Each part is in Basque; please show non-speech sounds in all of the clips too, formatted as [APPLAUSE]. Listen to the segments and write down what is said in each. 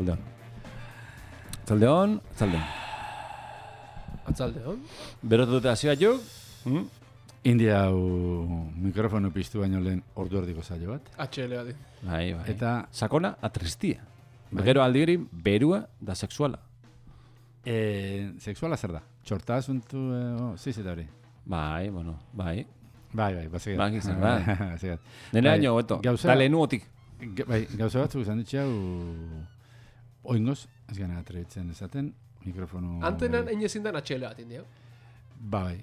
Atzaldeon. Atzaldeon, atzaldeon. Atzalde, hon? Berotu dute hasioa juk. Mm? India hau mikrofonu piztu baino lehen ordu erdiko saio bat. HL adi. Bai, bai. Eta Sakona, atristia. Bai. Gero aldigeri, berua da sexuala. e, sexuala zer da? Txorta asuntu, e, oh, ziz eta hori. Bai, bueno, bai. Bai, bai, bazik. Bai, gizan, bai. bazik. Nene Bai, año, beto. gauza- Da lehenu otik. Ge- Bai, gauza batzuk izan ditxe hau oingoz, ez gana atrebitzen esaten, mikrofonu... Antenan egin ezin den HL adi, dio. Ba, bai.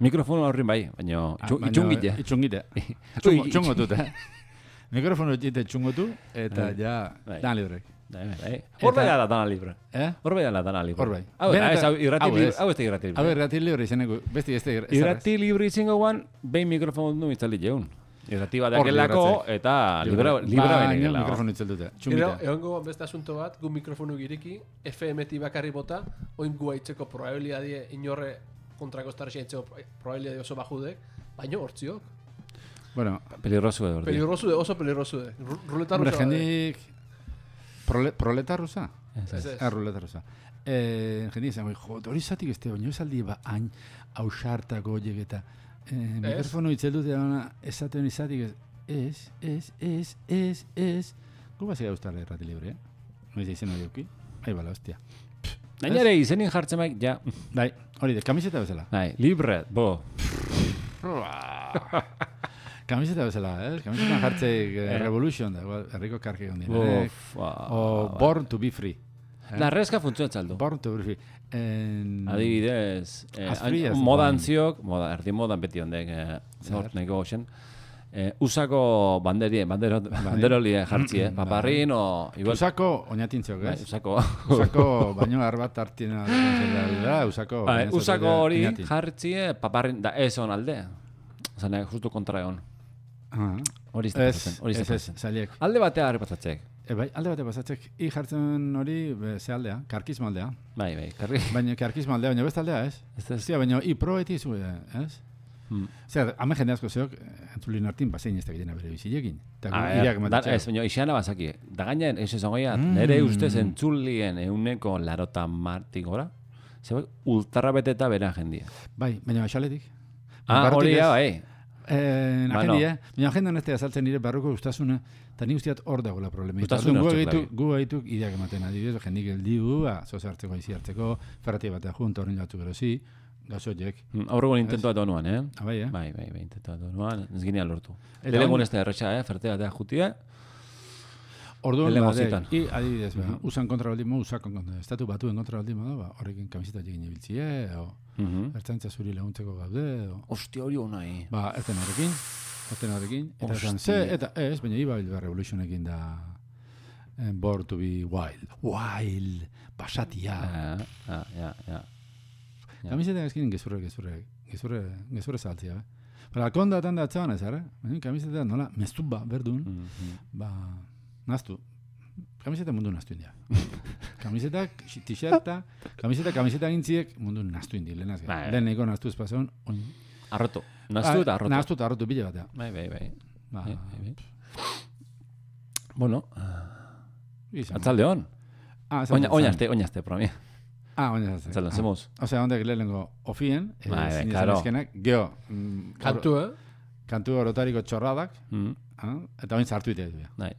Mikrofono horrin bai, baina Ah, baina- itxungite. Itxungite. [LAUGHS] Ui, Txungo- Txungotu, eh? [LAUGHS] Mikrofonu itxite txungotu, eta Bai. ja, Bai. dan librek. Bai. Hor Eta- da dana libre. Eh? Hor bai da dana libre. Hor bai. Hau, ez, hau, irrati hau libre. Hau ez da irrati libre. rati libre izeneko, besti ez da ez Irrati libre izango guan, behin mikrofonu du itzali jeun. Irrati bat Hor dakelako, libratzek. eta libra, libra Baina benekela. mikrofonu itzel dute. Gero, Txungite. egongo beste asunto bat, gu mikrofonu giriki, FM-ti bakarri bota, oin gu haitzeko probabilidadie inorre kontrako estarri haitzeko probabilidadie oso bajudek, baina hortziok. Bueno, Peligroso edo. Peligrosu de, oso peligrosu de. Ru- Ruleta rusa. bade. jendik... Prole, proleta rusa? Ez, ez. Ah, ruleta rusa. Eh, jendik izan, jo, hori zatik este, baina ez aldi ba, hain ausartako horiek eta... Eh, mikrofonu itzel dute dana, esaten izatik ez, ez, ez, ez, ez, ez... Gu bazik guztarra errati libre, eh? Noiz izen hori auki? Bai, bala, hostia. Baina ere izenin jartzen maik, ja. Bai, hori de, kamiseta bezala. Bai, libre, bo. [LAUGHS] Kamiseta bezala, eh? Kamisetan jartzeik eh, Revolution da, herriko karki egon dira. eh? Uf, ba, O Born to be free. La reska funtzioa txaldu. Born to be free. En... Adibidez, eh, ez modan da. ziok, moda, erdi modan beti ondek, eh, Zer? hor neko goxen, eh, usako banderie, bandero, banderolie jartzie, paparrin, o, igual, Usako oinatintzeok, bai, ez? usako, Usako baino arbat hartina da, usako... bai, baina usako hori oinatin. jartzie, paparrin, da ez on alde. Zane, justu kontra egon. Ah, Hori izan, hori izan. zaliek. Alde batea harri. E, bai, alde bate pasatzek, i jartzen hori, be, ze aldea, karkismo aldea. Bai, bai, karri. [LAUGHS] Baina karkismo aldea, baina beste aldea, ez? Ez ez. Zia, baina i proeti zu, eh, ez? Hmm. Zer, hame jende asko zeok, entzulin hartin, bazein ez da gitena bere bizilekin. Eta A gu- ber, iriak da, ez, baina ixana bazaki. Da gainen, ez esango ja, Mm. nere ustez entzulien euneko larota martik gora, zebek ultarra beteta bera jendia. Bai, baina baxaletik. Ah, hori bai. Eh, Ba, agendi, no. eh? Baina agendan ez da azaltzen nire barruko gustasuna, eta ni usteat hor dagoela problema. Eta Gustasuna orduan gu gaitu, gu gaitu ideak ematen adibidez, jendik geldiu, ba, zoze hartzeko, aizi hartzeko, ferrati batea junto horren jatu gerozi, gazoiek. Mm, Aurregon intentoa da nuan, eh? Ah, bai, eh? Bai, bai, bai, intentoa da nuan, ez ginean lortu. Eta ez da erretxa, eh? Ferte batea jutia, Orduan, ba, i adibidez, ba, usan kontra baldin mo, usakon kontra, estatu batuen kontra baldin modu, ba, horrekin kamiseta egin ibiltzie, o, Mhm. ertzantza zuri laguntzeko gaude, o, Ostia hori hona, eh? ba, erten horrekin, erten horrekin, eta esan, ze, eta ez, baina iba bilba revolutionekin da, eh, born to be wild, wild, basatia. Ah, ah, ja, ja. Ja. Kamiseta eskin gezurre, gezurre, gezurre, gezurre saltzia, eh? Bara, konda tan da atzaban ez, ara? Kamiseta nola, mestuba, berdun, Mhm. ba, naztu. Kamiseta mundu naztu india. [LAUGHS] Kamisetak, xi- t-shirta, kamiseta, kamiseta gintziek mundu naztu indi, lehenaz. Bai. Lehen nahiko naztu espazon, oin. Arroto. Naztu eta arroto. Naztu eta arrotu bile batea. Bai, bai, bai. Ba, Bai, bai, bai. Bueno, izan. atzalde hon. Ah, esan Oina, zen. oinaste, oinaste, por mi. Ah, oinaste. Atzalde, Ah. zemuz. Osea, ondek lehenengo ofien, eh, Bai, bai, claro. eskenak, geho, mm, Kantu, eh? kantu orotariko txorradak, Mm, ah, eta oin zartu ite. Bai.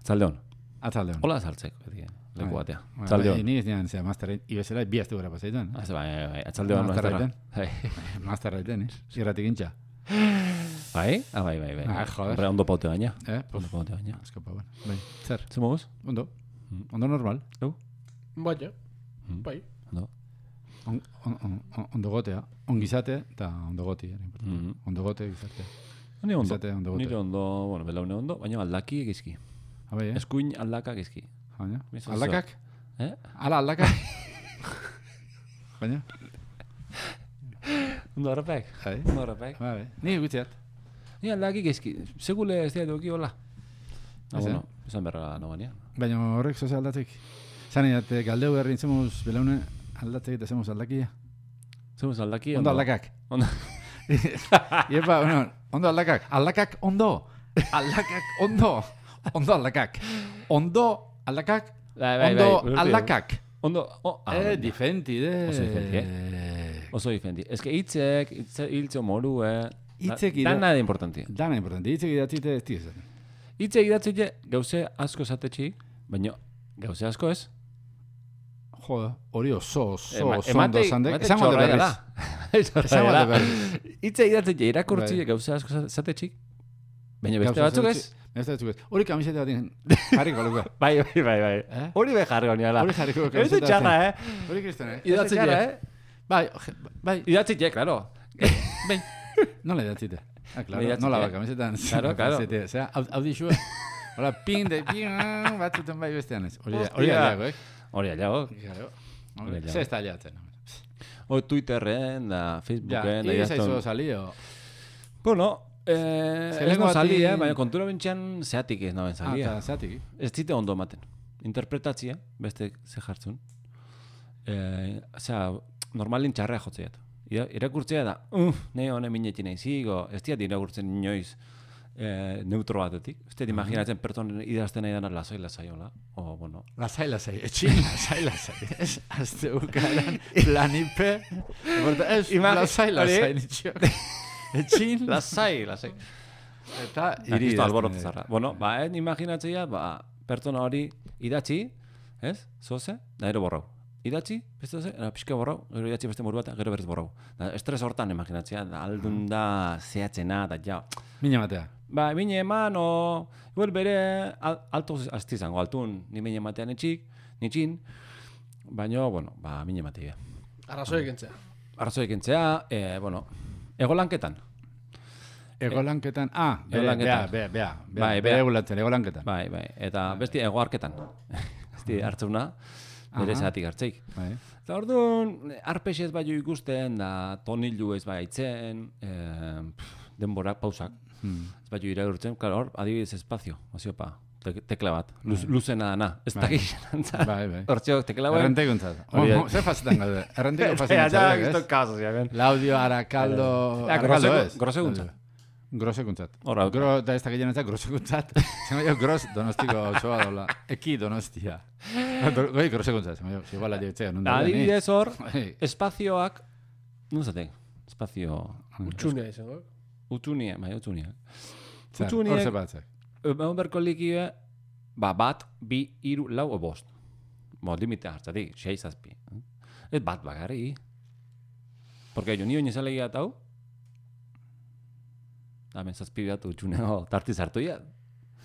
Atzalde hon. Atzalde hon. Hola azaltzek, beti, leku Bai. batea. Bai, bai, hon. Ni ez nian, zera, masterra, ibezela, bi astu gara pasaitan. Ah, Bai, bai, bai, atzalde hon. Masterra masterra. iten. Bai. [LAUGHS] Masterra iten, eh? Irratik intxa. [GASPS] Bai? Ah, bai, bai, bai. Ah, joder. Hombre, ondo paute baina. Eh? Ondo paute baina. Eskopa, bueno. Bai, zer, Zemuz? ondo. Mm. Ondo normal. Baina, Mm. bai. Ondo. On, on, on, on, ondo gotea. Ongizate eta ondo goti. ere importante. Mhm. Ondo gote, gizarte. Ni ondo. Izate ondo gote. Nire ondo, bueno, belaune ondo, baina aldaki egizki. Abai, eh? Eskuin aldaka egizki. Baina? Aldakak? Eh? Ala, aldakak? [LAUGHS] Baina? Ondo horrepek. Bai. Ondo horrepek. Bai, bai. Ni gutziat. Ni aldaki egizki. Segule ez dira duki hola. Ah, Ez, bueno, esan berra no baina. Baina horrek zoze aldatzek. Zan idate, galdeu herri intzemuz belaune aldatzek eta zemuz aldakia. Zemuz aldaki Ondo aldakak. Ondo. [LAUGHS] Iepa, bueno, ondo aldakak. Aldakak ondo. [LAUGHS] Aldakak ondo. [LAUGHS] Ondo aldakak. Ondo aldakak Bai, bai, Ondo bai, aldakak. Ondo, oh, ah, Eh, difenti, de. Oso difenti, oso diferenti. Ez que hitzek, hitze, hiltzo moru, eh. Hitzek da, dana da importanti. Dana importante. Hitzek idatzite ez tizan. Hitze idatzi je, gauze asko zatetxi, baina gauze asko ez. Joda, hori oso, oso, oso ondo zandek. emate Esan mate txorraia berriz. da. Esan Txorraia mate da. berriz. Hitze idatzi je, irakurtzi Bai. gauze asko zatetxi. Baina beste batzuk ez. Zentzi- Beste batzuk ez. Hori kamiseta batin jarriko luke. [LAUGHS] Bai, bai, bai, bai. Eh? Hori be jarri honiala. Hori jarriko Ez du kamiseta txarra, eh? Hori kriston, eh? Idatzi Ez du txarra, je. eh? Bai, bai, Idatzi je, claro. [LAUGHS] bai. Nola idatzite? Ah, claro, Idatzite. nola ba, kamisetan. Claro, [LAUGHS] claro. Zete, Osea, au- audixua. Hola, ping de ping, ah, batzuten bai bestean ez. Hori da- hori da dago, eh? Hori aliago. Claro. Da. Se está aliatzen. O Twitterren, da Facebooken, da iri idazten. zaizu salio. Bueno, eh, Ze ez lengo no salia, bati- baina kontura bintxan zeatik ez naben Ah, salia. eta zatik. Ez dite ondo ematen. Interpretatzia, beste ze jartzun. Eh, osea, normalin txarrea jotzeat. Ira, irakurtzea da, uh, ne honen minetin nahi zigo, ez diat irakurtzen inoiz eh, neutro batetik. Ez diat imaginatzen pertsonen idazten nahi dana lasai lasai. O, bueno, Lasai, lasai. Etxin, [LAUGHS] lasai, lasai. [LAUGHS] Ez, azte bukaran, planipe. Borta, [LAUGHS] ez, Imagi- lasai, hori? Etxin, lasai, lasai. eta Iri iri Isto idazten alborotu dut. zarra. Bueno, ba, en imaginatzea, ba, pertsona hori idatzi, ez? Zoze, da ero borrau. Idatzi, beste zoze, era pixka borrau, gero idatzi beste moru bat, gero berez borrau. Da, estres hortan imaginatzea, da, aldun da zehatzena, da ja. Mina matea. Ba, mine eman, o, igual bere al, alto azti izango, altun, ni mine ematean etxik, nitxin, baina, bueno, ba, mine ematea. Arrazoi egintzea. Arrazoi kentzea, e, bueno, ego lanketan. Ego lanketan, ah, Ego bea, lanketan. bea, bea, bea, Bai, bea, bea. bea ego lanketan, ego lanketan. Bai, bai, eta besti ego arketan. [LAUGHS] Besti hartzuna, bere Aha. zehatik hartzeik. Bai. Eta orduan, arpexez bai ikusten, da tonilu ez bai aitzen, eh, pff, denbora, pausak, Hmm. ez bai irakurtzen, claro, hor, adibidez espazio, aziopa, te, tekla bat, luz, luzena dana, ez Bai. dakit Bai, bai. Hortxo, tekla bat. Da. Oh, Zer fazetan gaude? [LAUGHS] Errenteko Ja, ja, fazetan esto ez? caso, ya ven. Laudio, Arakaldo, Ja, Arakaldo ez? groseguntzat. Grosekuntzat. Horra, Gro, da ez dakit janetza, grosekuntzat. Zengo [LAUGHS] jo, gros, donostiko osoa dola. Eki donostia. Goi, grosekuntzat. Zengo jo, igual adietzea, nun da. adibidez hor, Bai. espazioak, nun zaten, espazio, Utxunea izango. utzunia, bai, utzunia. Zer, Hutsuniek- hor zer Egon berko likie, ba, bat, bi, iru, lau, bost. Bo, limite hartzatik, sei zazpi. Ez bat bakarri. Porque jo, nio nizalegia eta hau, Hemen zazpi bat utxuneo tartiz hartu ja.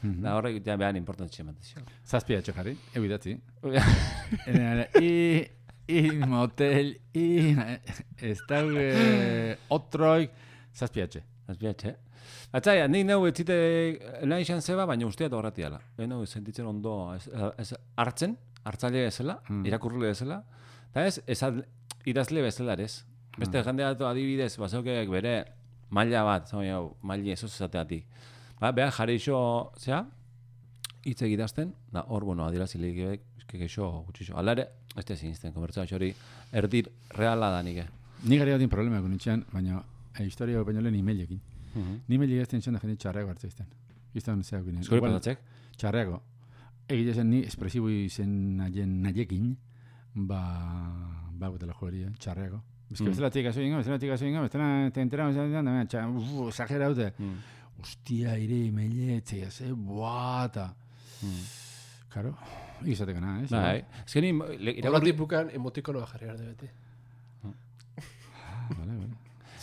Mhm. Da horrek ja behan importantzia ematen Zazpia txokarri, egu idatzi. [LAUGHS] I, in motel, in, ez daude, otroik, zazpiatxe. Zazpiatxe. Atzaia, nik neu ez zite nahi izan zeba, baina usteat horretiala. Beno, sentitzen ondo ez, ez hartzen, hartzaile bezala, Mm. irakurle bezala, eta ez, ez idazle bezala ez. Beste Mm. jendea adibidez, bazeukek bere maila bat, zau jau, maili ez esateatik. Ba, beha jarri iso, zea, hitz egidazten, da hor, bueno, adierazilek, eske gexo, gutxixo. Alare, ez da zinisten, konbertsazio hori, erdir reala da nik. Ni gari batin problema egun itxean, baina e, historia baino lehen emailekin. Ni mail egazten txan da jende txarrego hartzen izten. Izten zeak ginen. Eskori pasatzek? Txarrego. Egile zen ni espresibo izen naien naiekin, ba, ba gutela joeria, txarrego. Bizke Mm. bezala tika zoingo, bezala tika zoingo, bezala te enteramos, txan, uf, exagera dute. Mm. Ostia, ire, maile, etzea, ze, buah, eta... Mm. Karo, egizateko na, ez? Bai, ez que ni, Horretik bukan emotikonoa jarri behar beti.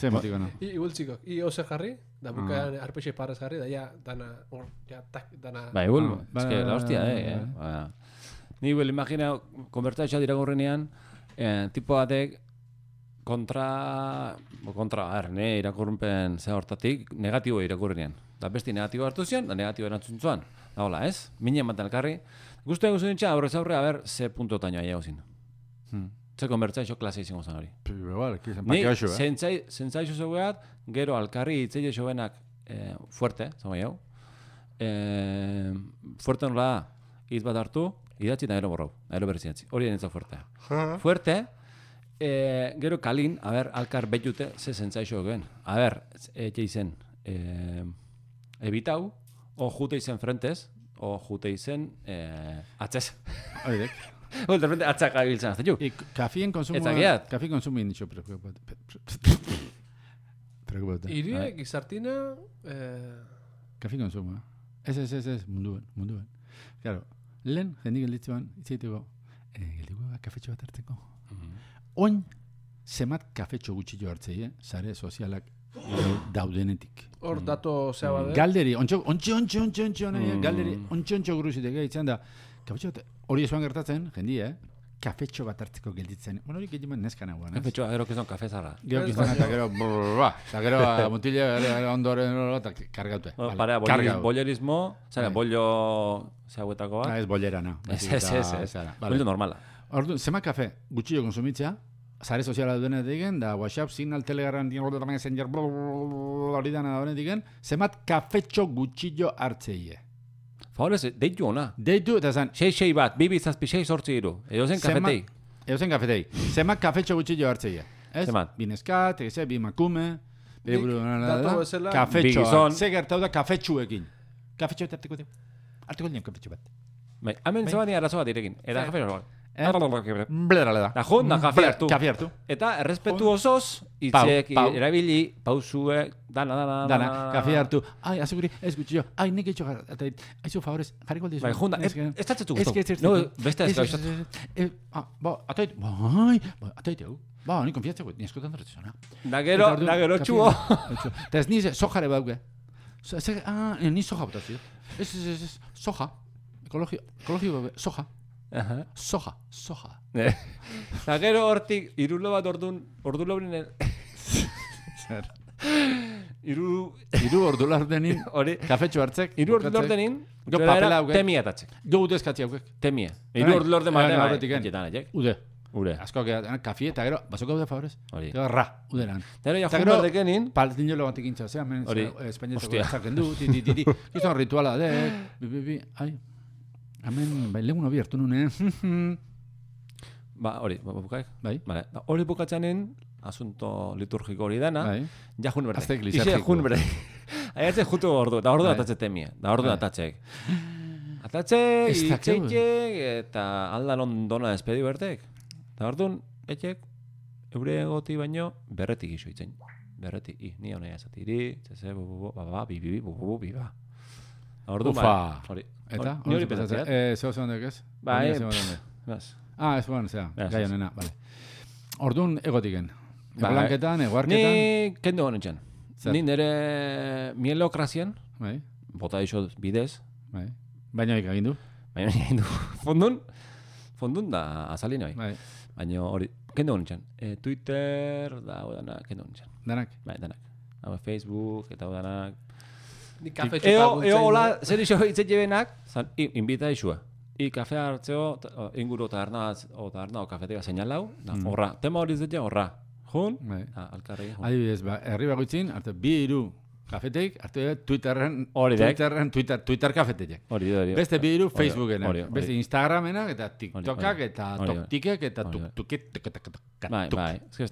Ze motiko no. I, igualtziko, i ozer jarri, da bukan arpexe parrez jarri, da ja, dana, hor, ja, tak, dana... Bai, igual, Ah, es bai, que la hostia, bai, eh, bai. eh. Ba, Ni igual imagina, konbertatxoa diragorrenean, eh, tipo batek, kontra, bo, kontra, er, ne irakurpen ze hortatik, negatibo irakurrenean. Da besti negatibo hartu zion, da negatibo erantzun zuan. Da hola, ez? Mine ematen elkarri. Guztu egun zuen aurrez aurre, a ber, ze punto taino aia zin. Hmm. Ze konbertatxo klase izango zen hori. Pero igual, que izan Ni pakeoxo, eh? zentzai, zentzaizu zeueat, gero alkarri hitzeile jovenak eh, fuerte, zama jau. Eh, fuerte nola da, hitz bat hartu, idatzi eta gero borrau, gero berriz idatzi. Hori denetza fuertea. Fuerte, eh, gero kalin, a ber, alkar betute, ze zentzaizu gen. A ber, etxe izen, eh, ebitau, o jute izen frentez, o jute izen, eh, atzez. Hori [LAUGHS] Hori, de repente, atzak gabiltzen azte ju. Y kafien konsumo... Ez dakiat. Kafien konsumo indixo preocupat. Preocupat. Irie, gizartina, eh, Kafi konsumo. Ez, ez, ez, ez, munduan, munduan. Claro, lehen, jendik gelditzuan, itzaiteko, eh, geldiko kafetxo bat hartzeko. Oin, zemat kafetxo gutxillo hartzei, eh? Sare sozialak eh, daudenetik. hor dato zea bade. Galderi, ontxo, ontxo, ontxo, ontxo, ontxo, Mm. galderi, ontxo, ontxo gruziteke, itzan da, kafetxo bat, hori esuan gertatzen, jendia, eh? Kafetxo bat hartzeko gelditzen. Bueno, hori gehieman neskan hauan, ez? Kafetxoa, gero kizon kafe zarra. Gero Ez kizan eta gero, brrrra, eta gero mutile ondoren eta kargaute. Oh, Vale, Parea, bollerismo, zara, Bai. bollo zeuetakoa. Ah, ez bollera, no. Ez, ez, ez, ez. Bollo normala. Ordu, zema kafe gutxillo konsumitzea, sare soziala duenetik digen, da WhatsApp, Signal, Telegram, Messenger, hori dana da digen, zemat kafetxo gutxillo hartzeie. Favorez, deitu ona. Deitu, eta zan, Sei, sei bat, bibi zazpi, sei sortzi iru. Edo zen kafetei. eusen kafetei, zemat kafetxo gutxillo hartzeie. Ez? Zemat? Bi neskat, egese, bi makume, bere Nik buru, na, na, datu na, bezala- kafetxoa. Ze gertau da kafetxuekin. Kafetxo bat hartuko dugu. Hartuko dugu kafetxo bat. Bai, hemen Bai. zebani arazo bat direkin. Eta Bai. kafe hori. Eh? Blerale da. Da jun, da. Kafe hartu. Eta errespetu osoz, itzek, erabili, pausue, dana, dana, Dana, kafe hartu. Ai, azukuri, ez gutxillo. Ai, nik etxo gara. Aizu, favorez, jarriko aldizu. Bai, junda, ez, Ez- ez tatzetu Ez guztu. que ez ez No, ez- beste ez ez- gauzatu. ez- ez- ez- ah, Ba, atait, bai, ba, atait hau. Ba, ni konfiatzeko, ni eskotan dut Da gero, da gero txuo. Eta ez nize, sojare bauke. Ez, ah, ni soja botazio. Ez, ez, ez, ez, soja. Ekologio, ekologio soja. Aha. Soja, soja. Da [LAUGHS] gero hortik, irulo bat ordun, ordulo brinen, Zer. iru, Iru ordu lardenin, [LAUGHS] hori, kafetxo hartzek. iru ordu ordenin, Go papela hauke. temia atatzek. Go ude eskatzi haukek. Temia. Iru ordu orde bai, maten, aurretik, bai, jetan, ajek. Ude. Ure. Asko, que, kafi eta gero, basoko ude favorez. Hori. Gero, ra, uderan. Gero ja Eta gero- berdekenin, Paltin lo batik intza, zea, men, Hori. Espainietako Hostia. batzak gendu, ti, ti, ti, ti. [LAUGHS] Gizon rituala, de, bi, bi, bi, ai. Hemen, bai, legun hobi hartu nune, [LAUGHS] ba, hori, ba, bukaik. bai, Vale. Da, Hori bukatzenin, asunto liturgiko hori dana, bai. ja jun berde. Aztek Ixe lisarjiko. jun berde. [LAUGHS] Aiatzen jutu ordu, eta ordu Bai. atatze temia. Da ordu Bai. atatzek. Atatze, [LAUGHS] itxeitxek, eta aldan ondona despedi bertek. Eta orduan, etxek, eure egoti baino, berretik iso itzen. Berretik, i, ni honea esatiri, zeze, bu, bu, bu, ba, ba, bi, bi, bu, bu, bi, ba. Orduan, Ufa. bai, hori. Eta, Ni hori pentsatzen. Eh, zeo zeon ez? Bai, Hori zeo zeon Bas. Ah, ez bueno, zea, Ez, gai ez. honena, vale. Orduan, egotiken. Bai. Egolanketan, eguarketan, Ni kendu honetan. Zer? Ni nire mielokrazian, bai, bota iso bidez, bai. Baina ik egin du, baina egin du [LAUGHS] fondun, fondun da azalin hori. bai. Baina hori, kendu honetan. E, Twitter, da, hau dana, kendu honetan. Danak, Bai, danak. Hau Facebook, eta danak. Ni kafe Eo, eo, hola, zer iso hitzet jebenak, zan, invita isua. I kafe hartzeo, inguru taberna, o taberna, o kafetega seinalau, da, Mm. horra. Tema hori zetea, horra. Jun, bai. da, alkarri. Adibidez, ba, herri bagoitzin, arte bi hiru kafeteik, arte Twitterren, Hori. Twitterren, Twitter, Twitter kafeteik. Hori, hori. Beste bi hiru Hori, Facebookena, hori, hori. beste Instagramenak eta TikTokak eta. TokTikek eta Hori, hori. tuktukik, tukatak, Bai, bai. Ez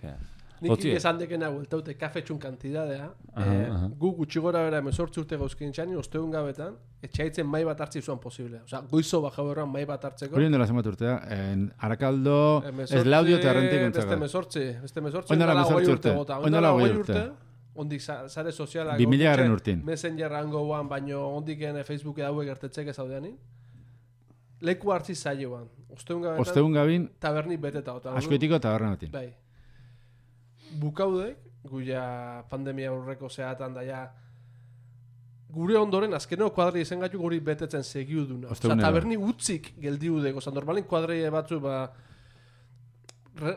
que Nik esan dekena bueltaute kafetxun kantidadea. Aha, eh, gu gutxi gora bera emezortzi urte gauzkin txani, ostegun gabetan, etxaitzen mai bat hartzi zuan posible. Osa, goizo baja berran mai bat hartzeko. Hori ondela zenbat urtea, en Arakaldo, ez laudio eta errentik Beste ontzaga. emezortzi, beste emezortzi. Oin dela ondala hogei emezortzi urte, oin dela Ondala hogei urte. Ondik sare sozialak. Bi mila garren urtin. Messenger hangoan, baino ondik ene Facebook dauek gertetzek ez daudeanin. Leku hartzi zailuan. Ostegun gabetan, Ostegun gabin, taberni beteta. Askoetiko taberna batin. Bai. Bukaudek, guia pandemia aurreko zeatan daia, gure ondoren azkeneko kuadri izen gaitu guri betetzen segiuduna. Osa, Ostegunero. taberni utzik geldiudek, oza, normalin kuadri batzu, ba, re,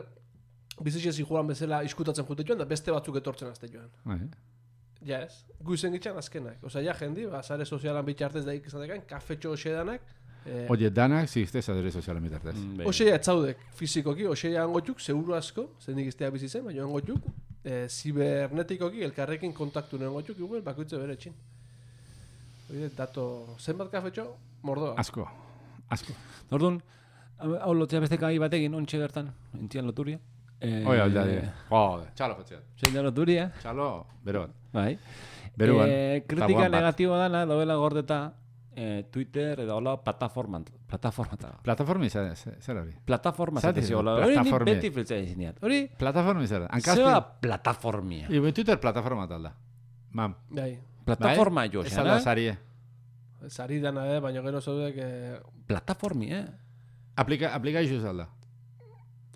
bizitxe joan bezala iskutatzen jute joan, da beste batzuk etortzen azte joan. Bai. Ja ez, gu izen gitxan azkenak. Osa, ja jendi, ba, sare sozialan bitxartez daik izatekan, kafetxo hoxedanak, eh, Oye, danak zizte zadere sozialen bitartez. Mm. Oseia etzaudek fizikoki, oseia hangotuk, seguru asko, zenik iztea bizi zen, baina hangotuk, e, zibernetikoki elkarrekin kontaktu nuen hangotuk, igual bakoitze bere etxin. Oie, dato, zenbat kafetxo, mordoa. Asko, asko. Orduan, hau lotzea beste gai batekin, ontxe bertan, entzian loturia. Eh, Oia, alda, di. Jode, txalo jotzea. Zein loturia, Txalo, bero. bai. Beruan. Eh, kritika negatiboa dana, dauela gordeta, eh, Twitter edo hola plataforma, plataforma eta. Plataformi zer, zer zer hori? Plataforma dizu, hola. Hori beti filtzen izineat. Hori, Plataformi zer. zeba plataformia. Ibe Twitter plataforma talda. Mam. Bai. Plataforma jo, Ez alda xana. sarie. Sari dana, eh, baina gero zaudek eh, Plataformi, eh? Aplika, aplikaizu zalda.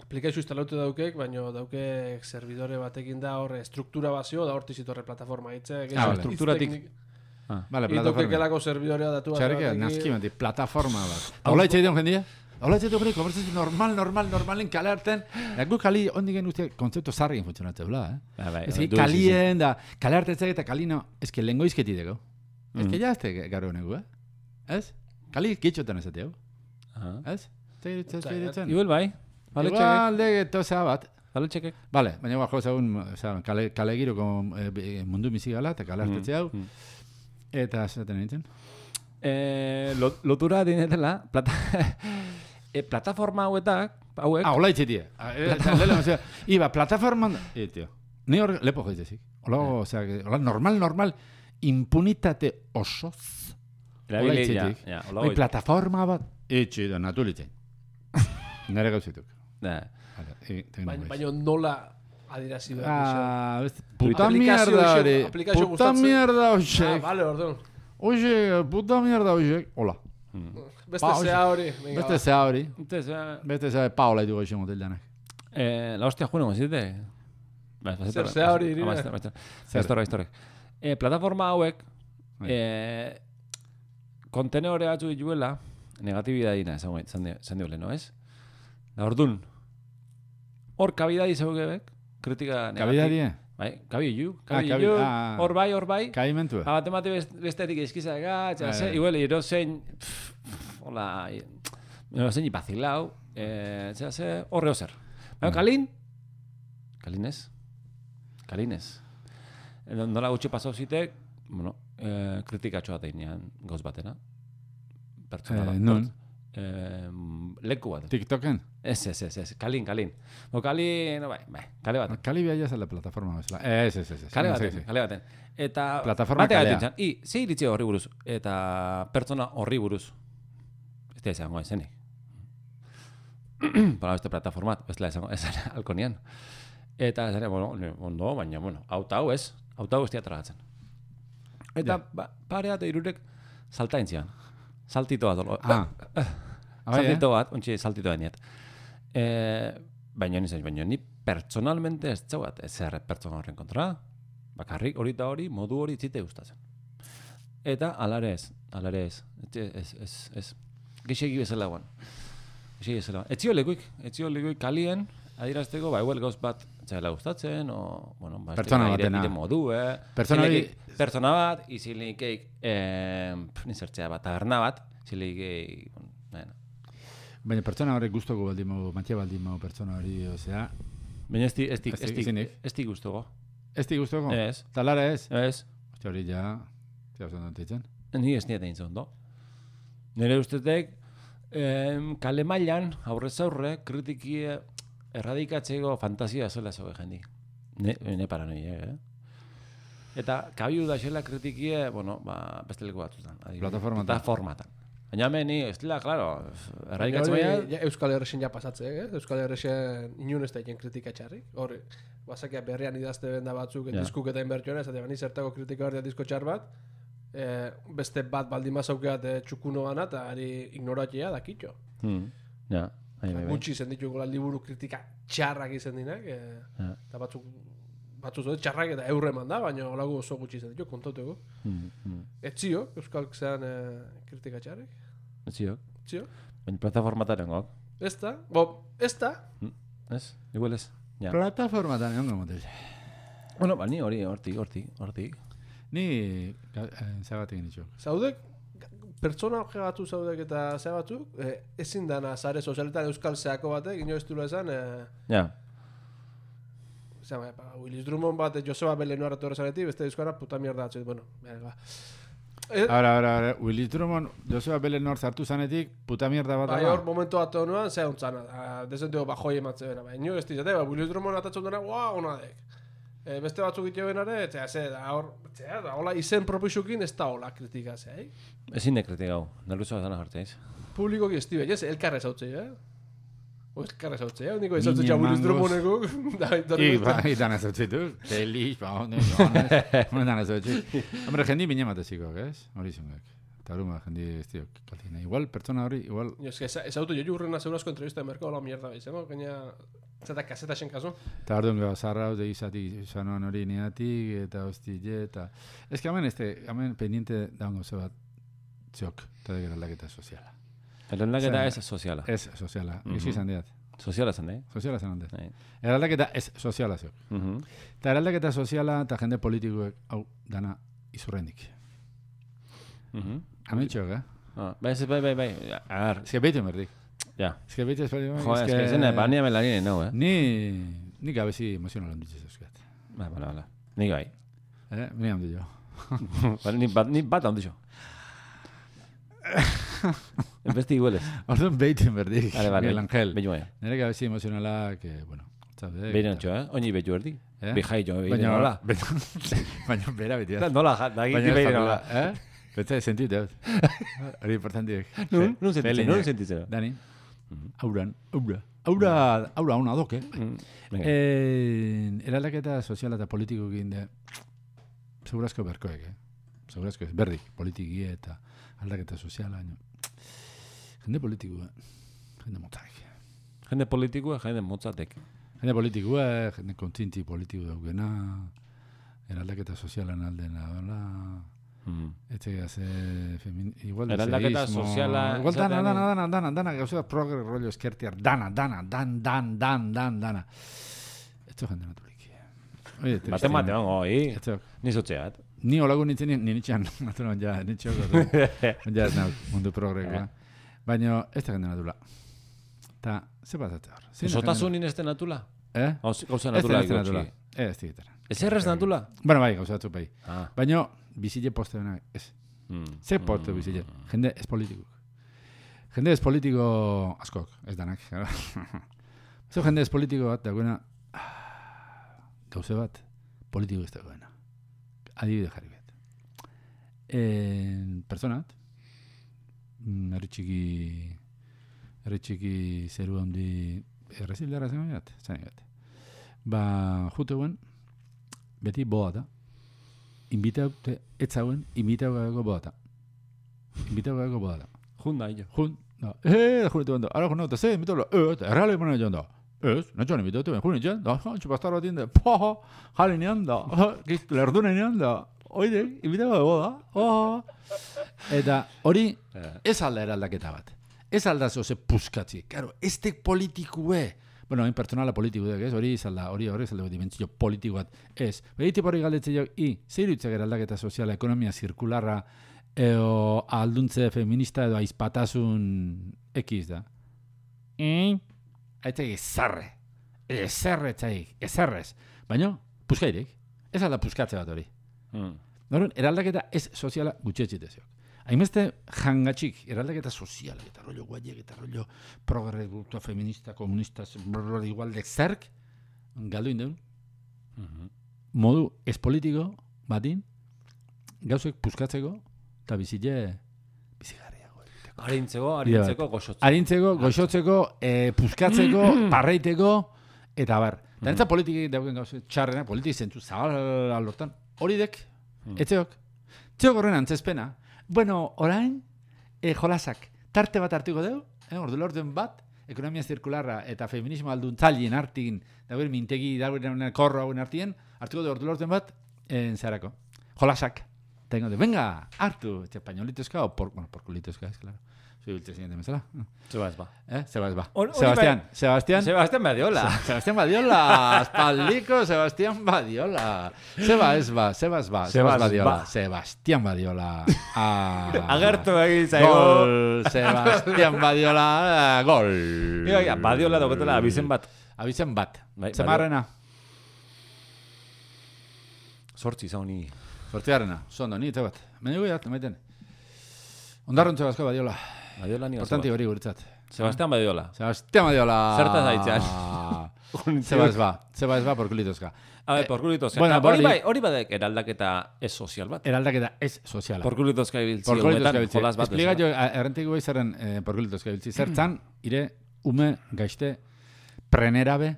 aplikazio instalatu daukek, baina daukek servidore batekin da horre struktura bazio, da hortiz itorre plataforma hitze. Ah, vale. Estrukturatik. Vale, Plataforma. plataforma. kelako servidorea datu bat. Txarrike, batekin. naski menti, plataforma bat. Hola itxe dion jendia? Hola itxe dion konversazio normal, normal, normalen kale harten. Da gu kali, ondik gen uste, kontzeptu zarrien funtzionatzen bla, eh? Bai, bai, Ez que du kalien da, kale hartetzak eta kalino, ez que lengo izketi dego. Ez Mm. que ja este garo nego, eh? Ez? Kali gitxotan ez Aha. ez? Igual bai. Bale. Igual lege toza bat. Bale txekek. Vale, baina guajo zagun, oza, kale, kale giroko eh, mundu bizi gala, eta kale hartetze hau, Mm. Eta zaten nintzen. Eh, lo- lotura dinetela, plata, [LAUGHS] eh, plataforma hauetak, hauek, Ah, hola itxetie. Iba, plataforman... Eh, tio. Ni hor lepo joitezik. Hola, osea, que- hola, normal, normal, impunitate osoz. hola ja, itxetik. ja, hola goiz. plataforma bat. Itxi da, natu litzen. [LAUGHS] Nere gauzituk. Da. E, goiz. baina nola adirazi behar Ah, beste, puta mierda hori. Puta mierda Ah, hoxek. vale, orduan. Oye, puta mierda hoxek. Hola. Beste Ba, zea hori. Beste ba. zea hori. Beste zea paola idu goixen motel danak. eh, la hostia jueno, zite? Ba, Zer zea hori, Irene? Zer, Zer? zer, zer. Eh, plataforma hauek, Bai. eh, kontenore batzu dituela, negatibidadina, esan zan di- zan diole, no ez? Da, ordun, hor kabidadi zeugebek, kritika Kabidadie? Bai, kabi ju, Ah, kabi kabi- ju, ah. hor bai, hor bai. Kaimentua? Ah, bate mate best- bestetik eskizak gatza, Bai, ze, bai. igual, iro zein, hola, zein ipazilau, eh, ze, horre ozer. Baina, kalin, kalin ez, kalin ez. Nola gutxi pasau zitek, bueno, eh, kritikatxo bat einean goz batena. Pertsona Eh, bat. non? Eh, leku bat. TikToken? Ez, ez, ez, ez, kalin, kalin. Bo, kalin, no, bai, bai, kale bat. Kali behar zela plataforma bezala. Ez, ez, ez. ez. Kale baten, kale baten. Eta Plataforma batea kalea. baten zan. I, ze iritzi horri buruz? Eta pertsona horri buruz. Ez da izango ezenik. Para beste plataformat, ez da izango, ez alkonian. Eta ez bueno, ondo, baina, bueno, auta hau ez, auta hau ez tragatzen. Eta ba, pare bat irurek saltain zian. Saltito bat. Ah. Ah, bai, eh? saltito bat, ontsi saltito bat E, baina ni baina ni personalmente ez zauat ez zer pertsona horren kontra. Bakarrik hori eta hori, modu hori zite gustatzen. Eta alare ez, alare ez. Ez, ez, ez, ez. Gixegi bezala guan. Gixegi bezala guan. Etzio lekuik, etzio lekuik kalien, adirazteko, ba, igual gauz bat txaila gustatzen, o, bueno, ba, Pertsona batena. modu, eh? Pertsona hori- Pertsona bat, izilikeik, eh, nizertzea bat, taberna bat, zilegeik, bueno, Baina pertsona horrek gustoko baldin mogu, matia baldin mogu pertsona hori, osea. Baina ez di, ez di, Ez di- ez di, ezinik. ez di gustuko. Ez. Talara ez? Ez. Ostia hori ja... Tia osan dantitzen. Ni ez niet egin zondo. Nire ustetek, em, kale mailan, aurrez aurre, kritiki erradikatzeko fantasia zela zeu jendi. Ne, ne paranoia, eh? Eta kabiu da xela kritikie, bueno, ba, beste leku batzutan. adibidez. Plataformatan. Plataformatan. Baina hemen ni, ez claro, Baina erradikatzen baina, ja, Euskal Herresen ja pasatze, eh? Euskal Herresen inun ez da egin kritika txarrik. Hor, bazakia berrian idazte benda batzuk, Ja. diskuk eta inbertsioa, ez da, bani zertako kritika hori da disko txar bat, eh, beste bat baldin mazaukeat eh, txukuno bana, eta ari ignoratia da kitxo. hmm, ja. Gutxi zen ditugu liburu kritika txarrak izen dinak, eh, Ja. eta batzuk batzuk zote txarrak eta eurre eman da, baina holago oso gutxi zen ditu, kontatuko. Hmm, hmm. Etzio, Euskal zean eh, kritika txarrik, Etzio. etzio. Baina plataformatan engok. Ez da, bo, ez da, Ez? Igual ez. Ja. Plataformatan egon gomotel. Bueno, ba, ni hori, hortik, hortik, hortik. Ni... eh, Zagatik nitxok. zaudek, pertsona oge batzu zaudek eta ze batzuk, eh, ezin dana sare sozialetan euskal zeako batek, ino ez du esan, eh, Ja. Zama, ba, Willis Drummond bat, Joseba Belenoa retorre zanetik, beste euskara puta mierda atzu, bueno, venga. Eh, Ahora, ahora, ahora. Willy Drummond, Joseba Belenor sartu zanetik, puta mierda bat Bai, hor momentu bat honuan, ze hontzana, desenteo bajoi ematzen bena, bai, nio ez dizate, ba, Willis Drummond atatzen dena, guau, ona dek. E, beste batzuk ite benare, eta ze, da hor, zera, da, hola izen propisukin ez da hola kritika, ze, eh? Ezin dekretik hau, nervioso zana jartzen ez. Publikoki ez dibe, ez, elkarre zautzei, eh? O elkarre zautzei, eh? Niko ez zautzei Niña jaburiz mangos. drumoneko, [LAUGHS] da, I, etorri ba, beste. i dana zautzitu. Telis, ba, hone, jones. [LAUGHS] Hone dana zautzitu. Hombre, jendi bine matezikok, ez? Hori zungek. Eta horuma, jendi ez diok. kaltina. Igual, pertsona hori, igual... Jo, ez ez auto jo jurrena segurazko entrevista de mercado la mierda bai, zego? Gaina, zeta kaseta sen kaso. Eta orduan gau, zarra hau izati sanoan hori neatik, eta hostile, eta... Ez que hemen, este, hemen pendiente daungo ze bat, txok, eta dek aldaketa soziala. Eraldaketa ez soziala. Ez soziala, Mhm. gizki izan diat. Soziala zen, eh? Soziala zen handet. Bai. Eraldaketa ez soziala zeu. Mhm. Eta eraldaketa soziala eta jende politikoek, hau, dana izurrendik. Mhm. Hemen txok, eh? Ah, Bai, bai, bai, bai. Agar, Ez que beitu merdik. Ja. Ez que beitu ez bai, Jo, ez que zene, bania melanine nau, eh? Ni, ni gabezi emozional handitzen zeuzkat. Bai, bala, bala. Nik bai. Eh, ni handi jo. [LAUGHS] Ba, ni bat, ni bat handi jo. [LAUGHS] Beste iguales. Orduan beitu merdik. Vale, vale. Miguel Angel. Beño bai. Nire gabezi emozionalak, eh, bueno, txabe. Behin antxo, eh? Oini betu erdi. Eh? Bi jai jo, behin Baina, nola. [LAUGHS] baina, bera beti. Nola, ja, da, Baina giti ez behin fakula, nola. eh? Bete, sentit, dut. Hori importantiek. Nun, nun sentitzen, nun sentitzen. Dani, auran, aura, aura, aura hona doke. Mm. Eh, eraldaketa soziala eta politikoekin de segurazko berkoek, eh? Segurazko ez, berdik, politiki eta aldaketa soziala, baina jende politikoa, jende motak. Jende politikoa, jende motzatek. Jende politikoa, jende kontzinti politiko daukena, eraldaketa sozialan aldena, hola, Mm. etxe gaze, femin, igual Eraldaketa soziala, igual dana, esatean- dana, dana, dana, dana, gauza progre rollo eskertiar, dana, dana, dan, dan, dan, dan, dana. Etxo jende naturik. Oye, te Bate mate, hongo, hi. Etxo, Ni zotzeat. ni olago nintzen, ni nitxean, naturan ja, nitxeo, ja ez nau, mundu progrekoa. Baina, ez da jende natula. Ta, ze pasatzen hor? Zein da Sotasun jende- ineste natula? Eh? Gauza Ez da natula. ez da natula. Ez, errez natula? Bueno, bai, gauza batzuk bai. Ah. Baina, bizile poste benak, ez. Mm. Ze porte bizile? Jende ez politikok. Jende ez politiko askok, ez danak. Zo [LAUGHS] jende ez politiko bat, dagoena, [SIGHS] gauze bat, politiko ez dagoena. Adibide jarri bet. En, personat, mm, herri txiki, herri txiki zeru handi, errezildara zen bat, zain bat. Ba, juteuen, beti boa da, invitaute, etzauen, invitaugago boa da. Invitaugago boa da. Junda, jo. Jun, da, eh, jun etu da, ara jun eta ze, invitaulo, eh, eta errale emana joan da. Ez, natxoan invitautu ben, jun itxan, da, jantxu bastar bat inde, pa, jale nean da, lerdune nean da, oide, invitaugago da, oh. Eta hori, Eh, ez alda eraldaketa bat. Ez alda zoze puskatzi. Claro, este politikue, bueno, hain pertsonala politiko dek, ez? Hori izalda, hori hori izalda dimentsio politiko bat. Ez. Behi tipo hori galdetze jo, i, zer irutzak eraldaketa soziala, ekonomia zirkularra, eo alduntze feminista edo aizpatasun ekiz da. I, aitzak ezarre. Ezarre etzaik, ezarrez. Baina, puskairik. Ez alda puskatze bat hori. mm. Norun, eraldaketa ez soziala gutxetxite zeok. Hainbeste jangatxik, eraldaketa soziala, eta rollo guaiek, eta rollo progre, gultua feminista, komunista, brrr, igualdek zerk, galdu indeun, Mhm. modu ez politiko batin, gauzek puskatzeko, eta bizile, bizigarriago. Arintzeko, arintzeko, goxotzeko. Arintzeko, goxotzeko, e, puskatzeko, [CLEARS THROAT] parreiteko, eta bar. Eta nintza politik dauken gauze txarrena, politik zentzu zabal alortan, hori dek, etzeok. Txeok horren antzespena. Bueno, orain, e, jolasak, tarte bat hartuko deu, eh, ordu lorten bat, ekonomia zirkularra eta feminismo alduntzailien artin, dagoen mintegi, dagoen korro hauen artien, hartuko deu ordu lorten bat, en zarako. Jolasak. Tengo de, venga, hartu, etxe pañolitezka, o por, bueno, porculitezka, es claro. Soy el siguiente mesala. Zeba ez ba. Eh, Sebas, va. Hor- hori Sebastián, bai. Sebastián. Sebastián Badiola. Sebastián Badiola, espaldico Sebastián Badiola. Seba ez ba, Sebas ba, Sebas Sebas Badiola, ba. Sebastián Badiola. Ah, Agertu egin zaigo. Gol, Sebastián Badiola, gol. Iba, ja, Badiola daukatela abizen bat. Abizen bat. Bai, Zemarrena, Sortzi zauni. sortziarrena, zondo, ni, bat. Mene guiat, maiten. Ondarron Sebasko Badiola. Badiola ni Importanti hori guretzat. Sebastián Badiola. Sebastián Badiola. Zertaz aitzean? Zeba ez ba, zeba ez ba, porkulitozka. A ver, porkulitozka. bueno, hori bai, hori badek eraldaketa ez sozial bat. Eraldaketa ez soziala. Porkulitozka ibiltzi Porkulitozka honetan, biltzi. jolas bat. Explica jo, errentik bai zerren eh, porkulitozka biltzi. Zertzan, [CLEARS THROAT] ire, ume, gaizte, prenerabe,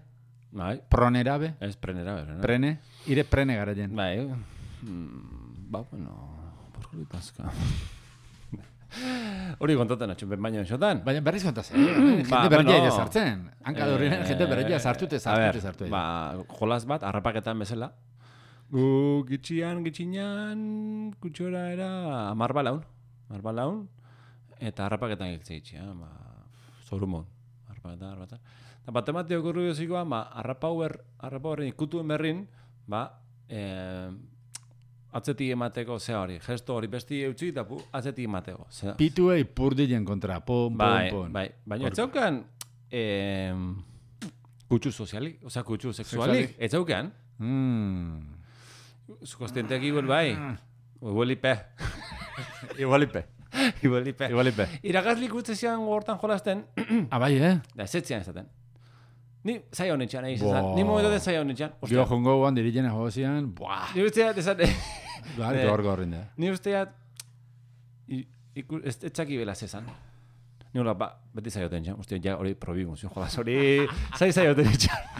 Bai, pronerabe, ez prenera, bera. prene, ire prene garaien. Bai, mm, ba, bueno, porkulitozka. Hori kontaten atxun ben baino esotan. Baina berriz kontaz, eh? jende Ba, berria bueno. ere sartzen. Hanka dorrinen, jende berria sartute, sartute, ver, sartute. Ba, jolas bat, harrapaketan bezala. Gu gitxian, gitxinan, kutxora era amar balaun. Amar balaun. Eta harrapaketan giltze gitxia. Ba, zorumon. Harrapaketan, harrapaketan. Eta bat emateo kurriozikoa, ba, harrapauer, harrapauerren ikutuen berrin, ba, eh, atzeti emateko zea hori, gesto hori besti eutxi eta pu, atzeti emateko. Zea, Pituei purdilen kontra, pom, pom, bai, pom. bai, baina ez zaukan eh, kutsu sozialik, osea kutsu sexualik, ez zaukan. Mm. Zukostienteak igual bai. [LAUGHS] Igualipe. Igualipe. Igualipe. Igualipe. Iragazlik utze zian hortan jolasten, Ah, bai, eh? da ez zetzian ezaten. Ni zaila honetxean, egin zezan. Ni momentu zaila honetxean. Gio jongo guan dirijena jozian, buah, Ni usteat, ezan, gari Eh. gor gorrin da. ni usteat, i- iku- ez etzaki bela zezan. Ni hola, ba, beti zaioten txan, uste, ja hori probigun, zio, jolaz, hori, [LAUGHS] zai zaioten txan. [LAUGHS]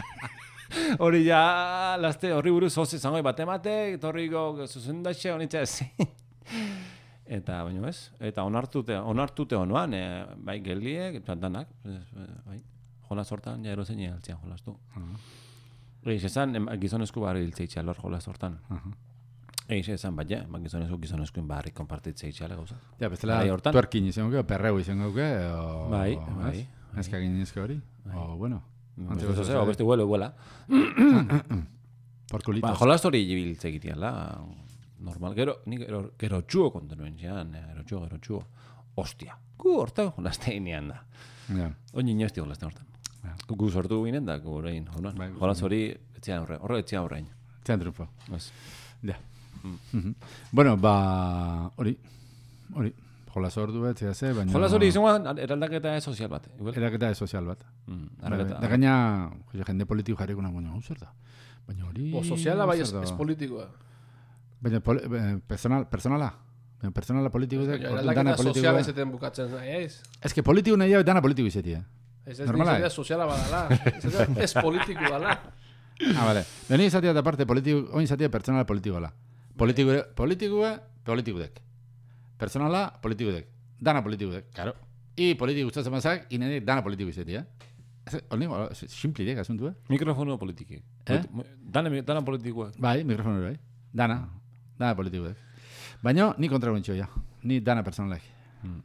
Hori ja, laste, horri buruz hoz izango bate emate, torriko zuzendatxe honitza [LAUGHS] ez. Eta, baino ez, eta onartute, onartute honoan, e, bai geldiek, plantanak, bai, jolas hortan, ja erozen jolastu. Egiz esan, em- gizonezko barri hiltzeitxea lor jolas hortan. Egiz esan, bai, ja, ba, gizonezko gizonezkoen barri konpartitzeitxea gauza. Ja, bestela, Bai, hortan. tuerkin izan guke, perreu izan guke, o... Bai, ez? bai, Neska ginezko hori. O, bueno. Antzeko Beste zozea. beste huele, huela. [COUGHS] Porkulito. Ba, jolas hori ibiltze egiteala, normal. Gero, ni gero, gero txuo kontenuen zian, eh, gero txuo, gero txuo. Ostia, gu hortan jolaste inean da. Ja. Oin inoesti jolaste hortan. Ja. Gu sortu ginen da, gu horrein, jolan. Bai, Jolas hori, etzian horre, horre etzian horrein. Zean triunfo. Ez. Ja. Mhm. Bueno, ba, hori, hori, jolas ordu bat, zea ze, baina... Jolas hori izango eraldaketa ez sozial bat. Igual. Eraketa ez sozial bat. Mm, Bai, bai. eraldaketa- Da gaina, jo, jende politiko jarriko na, baina, hau zer da? Baina hori... O soziala bai ez, ez politikoa. Baina poli, eh, personal, personala? Baina personala politiko dana Eraldaketa politiko soziala da. ezeten bukatzen nahi, ez? Ez que politiko nahi hau dana politiko izeti, eh? Ez ez Normala, Normala, eh? soziala badala. Ez ez politiko dala. [LAUGHS] Ah, vale. Beni izatea da parte politiko, oin izatea personala politiko dela. Politiko, politiko, politiko dek. Personala politiko dek. Dana politiko dek, claro. I politiko gustatzen mazak, inedek dana politiko izeti, eh? Ez, hori, simple dek asuntu, eh? Mikrofono politiki. Eh? Dana, dana politikoa. Bai, mikrofono bai. Dana, dana politiko dek. Baina, ni kontra guentxo, ja. Ni dana personalek.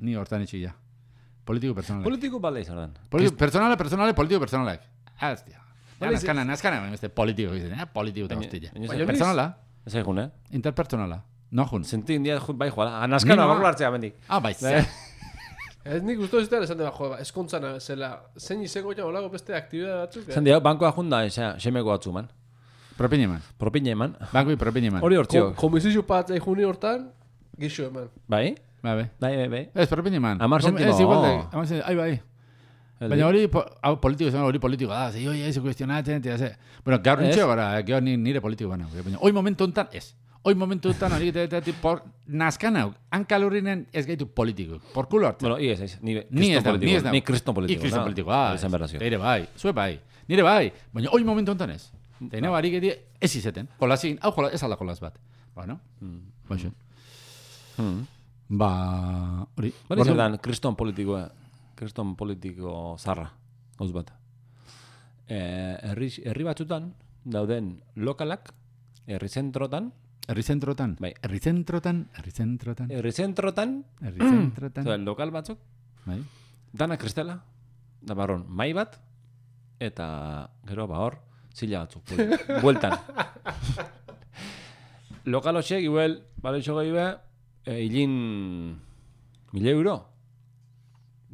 Ni hortan itxi, ja. Politiko personalek. Politiko bale izan dan. Politiko, personale, personale, politiko personalek. Ah, hostia. Ja, Vale, naskana, naskana, beste politiko, izan, eh? Politiko eta Baina- hostia. baina Baina Personala, Ez egun, eh? interpersonala. No jun. Senti india bai joala. Anaskana no. barru hartzea bendik. Ah, bai, Eh. [LAUGHS] Ez nik uste ez esan dela, jo, eskontzana, zela, zein izango ja olako beste aktibidade batzuk. Zan dia, bankoa junda, semeko batzu man. Propine eman. Propine eman. Bankoi propine eman. Hori hortzio. komisizio patzai juni hortan, gixo eman. Bai? Bai, bai. Bai, bai, bai. Ez, propine eman. Hamar Kom- zentimo. Ez, igual de, hamar zentimo, ai, bai. Baina hori, po, hau politiko zen, hori politiko da, ze, joi, ez, kuestionatzen, eta ze. Bueno, gaur Ez. nintxeo gara, gaur ni, nire politiko bana. Baina, hoi momentu hontan, ez. Hoi momentu hontan, hori eta, eta, por, nazkan hau, hankalurrinen ez gaitu politiko. Por kulo hartzen. Bueno, i ez, ez. Ni Ni ez da, kriston ni ez da. Ni kriston politiko. kriston na? politiko, ah. Izan berrazio. Nire bai, zue bai. Nire bai, baina hoi momentu hontan ez. Eta ine barik edi ez izeten. Jolasin, hau jolas, ez alda jolas bat. Bueno, baixo. Hmm. Ba, hori. Bari Orduan- zer dan, kriston politikoa, kriston politiko zarra, gauz bat. Eh, herri, herri batzutan, dauden lokalak, herri zentrotan, Herri zentrotan. Bai. Herri zentrotan, herri zentrotan, herri zentrotan, herri zentrotan. [CLEARS THROAT] zauden lokal batzuk, Bai. dana kristela, da barron, mai bat, eta gero ba hor, zila batzuk, buel- [LAUGHS] bueltan. Lokal hotxek, igual, bale gehi be, e, hilin mila euro,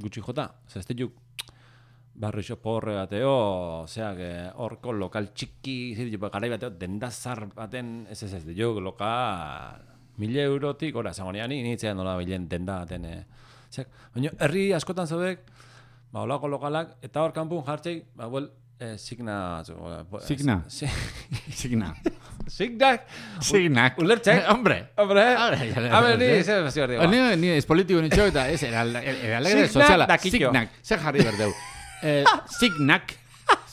gutxi jota, zaztetuk, barri xo porre bateo, que horko lokal txiki, zitu, garai bateo, dendazar baten, ez ez ez, diuk, lokal, mila eurotik, ora, zagonean, ni nitzean nola bilen denda baten, eh. Osea, baina herri askotan zaudek, ba, olako lokalak, eta hor kanpun jartzei, ba, Eh, signa... Signa. Si- Signa. Signak! Signak. Ulertzen? Hombre. Hombre, Hombre, ya le- a ver, ni zer bezio hori. Ni, ni ez politiko nitxo eta ez, era, alegre soziala. dakitxo. Signak. Zer jarri berdeu. Eh, signak.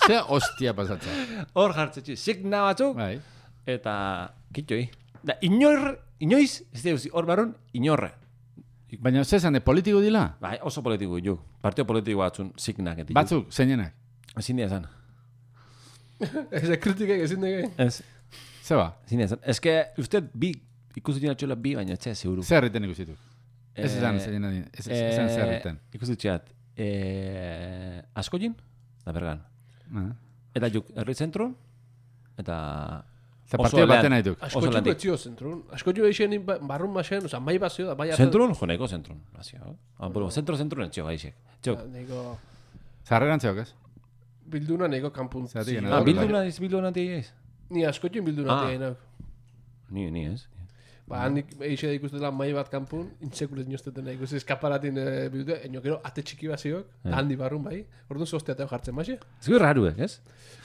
Zer hostia pasatzen. Hor jartzetxe, signa batzuk, Bai. eta kitxoi. Da, inor, inoiz, ez dira, hor barun, inorre. Baina zer zane, politiko dila? Bai, oso politiko ju. Partio politiko batzun, signak. eti. Batzuk, zeinenak. Ezin dira esan. Ez da kritikek ezin dege. Ez, Zeba, ezin esan. Ez que, uste bi, ikusi dira txola bi, baina etxe seguru. zer erriten ikusitu. Ez esan, zeinenak dien. Ez ez esan zer erriten. Ikusi txat, eh, askoin, da bergan. Ah. Eta juk, herri zentron, eta... Eta partida lean. baten nahi duk. Asko txuko landik. etzio zentrun. Asko txuko eixen barrun basen, oza, mai bazio da, bai Zentron, jo neko zentron. Bueno, zentro zentron etxio gaixek. Txok. Neko, Zarreran txok, ez? Bilduna neko kanpun. Zi- no? Ah, bilduna, ez bilduna tiegez? Ni asko txuko bilduna Ah. ah. Ni, ni ez. Ba, handik eixe da ikustela mai bat kanpun, intsekulez niozteten ikusi eskaparatin e, bildute, eno gero ate txiki baziok, Eh. handi barrun bai, orduan zozteateo jartzen maxe. Ez gu raruek, ez?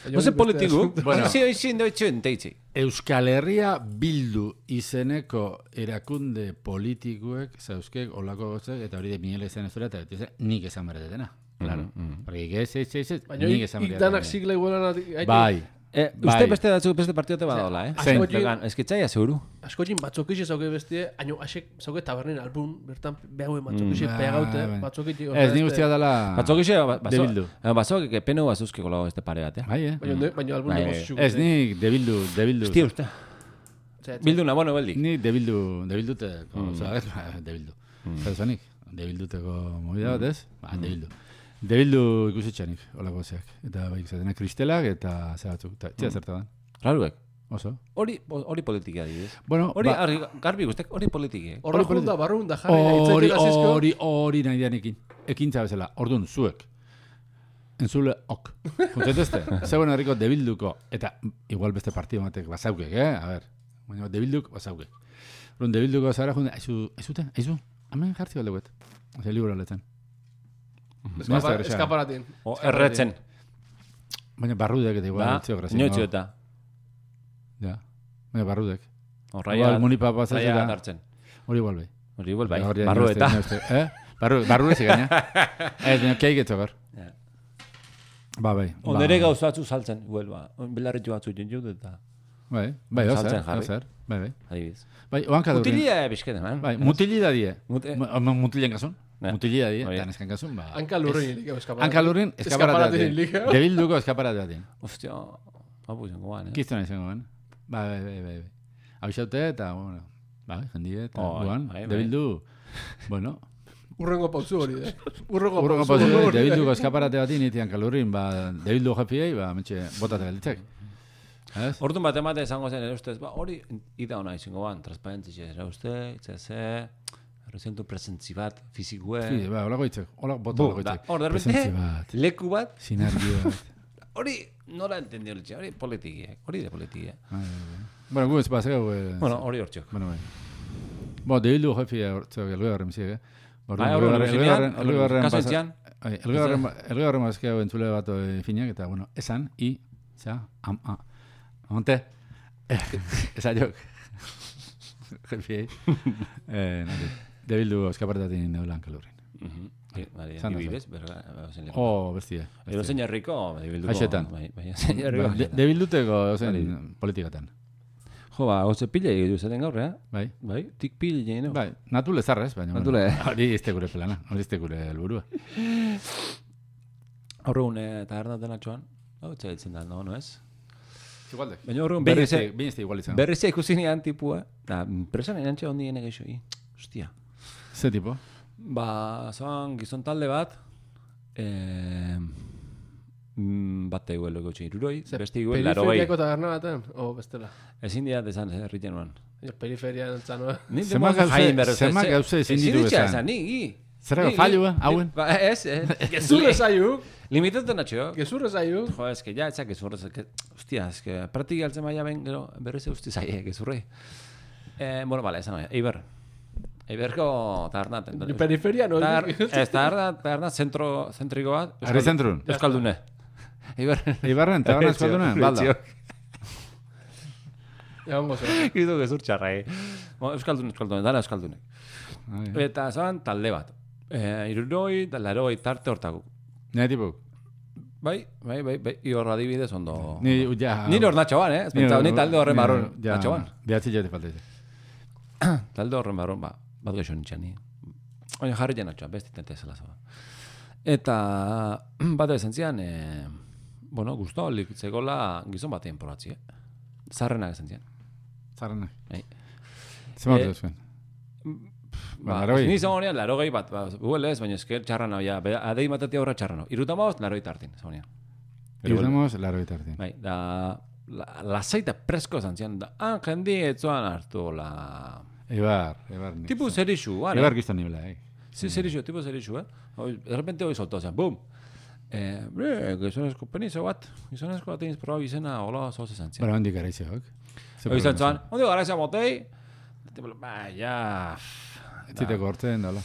Oze beste politiku. Bueno. Oze oizien doitzen, teitzi. Euskal Herria bildu izeneko erakunde politikuek zauzkek olako gotzek eta hori de minela izan ez dira eta nik esan beretetena. Claro. mm. Porque ez, ez, ez, ez, Baina nik ik, esan ik danak beretetena. sigla igualan Bai. Eh, Bai. uste beste datzuk beste partiote badola, eh? Zein? Vegan, Ez que txaia seguru. Asko txin batzok ixe zauke bestie, haino asek zauke tabernin albun, bertan behaue batzok ixe Bai, pegaute, bai. batzok ixe. Ez, nik ustea dela... Batzok ixe, batzok, Debildu. batzok, que penu bazuzkiko lago este pare bat, eh? Bai, eh? Baina, albun Bai, zuzuk. Ez, nik debildu, debildu. Hostia, uste. Bilduna, bueno, beldi. Ni debildu, debilduteko, Mm. oza, ba, debildu. Zer zanik, debilduteko movida bat ez? Ba, debildu. Debildu ikusitxanik, olako zeak. Eta bai, zatenak kristelak eta ze batzuk. Eta, txea zerta da. Raruek. Oso. Hori, hori politika adibidez. Bueno, Hori, ba, argi, garbi guztek, hori politika. Horra Hori junda, barrun da jarri hori, hori, hori nahi dianekin. Ekintza bezala, orduan, zuek. Entzule, ok. Juntetezte, [LAUGHS] zeuen herriko debilduko, eta igual beste partido batek bazaukek, eh? A ver, baina debilduk bazaukek. Orduan, debilduko zara junte, aizu, aizute, aizu, hemen jartzi balduet. Ose, libro letzen. Eskapa- Eskaparatin. O, erretzen. Baina barrudek eta igual, Ba, inoitxo eta. Ja, baina barrudek. Horraia, Igual, munipa pasaz raia eta, hartzen. hori igual bai. Hori igual bai, barru eta. Eh? Barru, barru ez gaina. Ez, baina keik etzokar. Ja. Ba, bai. ba. Ondere gauza batzu saltzen, igual, ba. Belarretxo batzu jentut eta, Bai, bai, ozer, ozer. Bai, bai. adibidez. Bai, oanka dugu. Utilia bizketen, man. Bai, mutilida die. Mut- eh. Mu- Mutilen kasun. Ja. Mutilida die, Hori. eta neskan kasun, ba. Hanka lurrein ilik eskaparatin. Hanka lurrin, eskaparate batean. ilik. Debilduko eskaparate batean. Ostia, apu izango guan, eh? Kiztu nahi zengo, ben? Bai, bai, bai, bai. bai. Abixaute eta, bueno, bai, jendie, eta Oh, guan, bai, bai. debildu, bueno, Urrengo pauzu hori, eh? Urrengo pauzu posu, hori. debilduko eskaparate batean, niti hanka lurrin, ba, debildu jefiei, ba, mentxe, botate galditzek. Ez? Orduan bat emate izango zen, ere ustez, ba, hori ida ona izango ban, transparentzia era uste, itzese, resentu presentzi bat, fizikue, Sí, ba, holako itzek, holako bota Bu, holako da, itzek. hor, de repente, bat, leku bat, sinergia [LAUGHS] bat. hori nola entendio litxe, hori politikiek, hori de politikiek. Bai, bai. Bueno, gu ez bazeu, eh, Bueno, hori hortxok. Bueno, bai. Bo, debildu jefi hortzok elgoigarren biziek, eh? Orduan, Bai, hori elgoigarren- elgoigarren pasa- kasentzian, Bai, elgoigarren elgoigarren bazkeo entzule bat eh, finak, eta, bueno, esan, i, za, am, a, amonte, esa jok, jefiei, eh, nade, debildu eskapartatin neulan kalurrin. Bari, Zan da, adibidez, berga, zen leku. Oh, bestia. Ero zein herriko, bilduko. Haixetan. Bai, bai, zein herriko. De, debilduteko, zen, Hori. politikatan. Jo, ba, goze pila egitu zaten gaur, eh? Bai. Bai, tik pila egin, no? Bai, natu lezarrez, baina. Natu le- Hori izte gure plana, hori izte gure helburua. [LAUGHS] Horregun, eh, tabernaten atxoan, hau txaitzen da, no, no ez? Igualde. Baina horregun Berriz, berriz, berriz igual izan. berriz ikusi nian tipua, da, presan erantxe hondi gene geixo, i, hostia. Ze tipo? Ba, zoan gizon talde bat, eh, bat eguel egotxe iruroi, beste eguel laro bai. Periferiako taberna baten, o bestela. Ezin dira desan erriten nuan. Periferian entzano, eh? Ni Zema gauze- zema gauze ezin ditu ditza esan. Ni, i. Zerra Ni- fallo, ni- eh, hauen? Ba, ez, eh. [LAUGHS] Gezurre zaiu, Limitatzen atxo. gezurre zaiu. Jo, ez que ja, etzak gezurre, ez que, hostia, ez que praktiki altzen baina ben, gero, berriz usti zaie, gezurre. Eh, bueno, vale, esan baina, Eiber. Eiberko tabernaten. Periferian, no? Tar, ez, taberna, taberna zentro, zentriko bat. Herri zentrun? Euskaldune. Eibarren, eta gana eskaldunan, balda. Egongo zen. Gizu gezur txarra, eh. Euskaldun, Euskaldun, dara Euskaldunek. Ai. Eta zaban talde bat. Eh, iruroi, laroi tarte hortako. Nire tipo, Bai, bai, bai, bai, ior adibidez ondo. ni, ja... Ni hor natxoan, eh? Ez pentsau, ni talde horren barron Ja, natxoan. behatzi jote falta izan. [CLEARS THROAT] Talde horren barron, ba, bat gaixo nintzen ni. Oina jarri jen natxoan, besti tente zela zaba. Eta [CLEARS THROAT] bat ezen zian, eh, bueno, guztu likitzegola gizon batean poratzi, eh? Zarrenak ezen zian. Zarrenak. Bai. Zema Eh, dut zuen. Ba, larogei. Ni zagonean, larogei bat, ba, guel ez, baina esker txarran hau, ja, adei matatia horra txarran hau. Iruta maoz, larogei tartin, zagonean. Irudemos, laro bitartin. Bai, da, la, lasaita presko esan zian, da, han jendi etzuan hartu, la... Eibar, Eibar. Tipo zerixu, gane. Eibar gizton nibela, eh. Sí, zerixu, tipo zerixu, eh? De repente hoi soltó, zen, bum! Eh, bre, gizonezko penizo bat, gizonezko bat egin proba izena, hola, zoz esan zian. Bara hondik garaizeok. Hoi izan zuan, ondi gara izan botei, tipo, ba, ja... Ziteko hortzen, dola.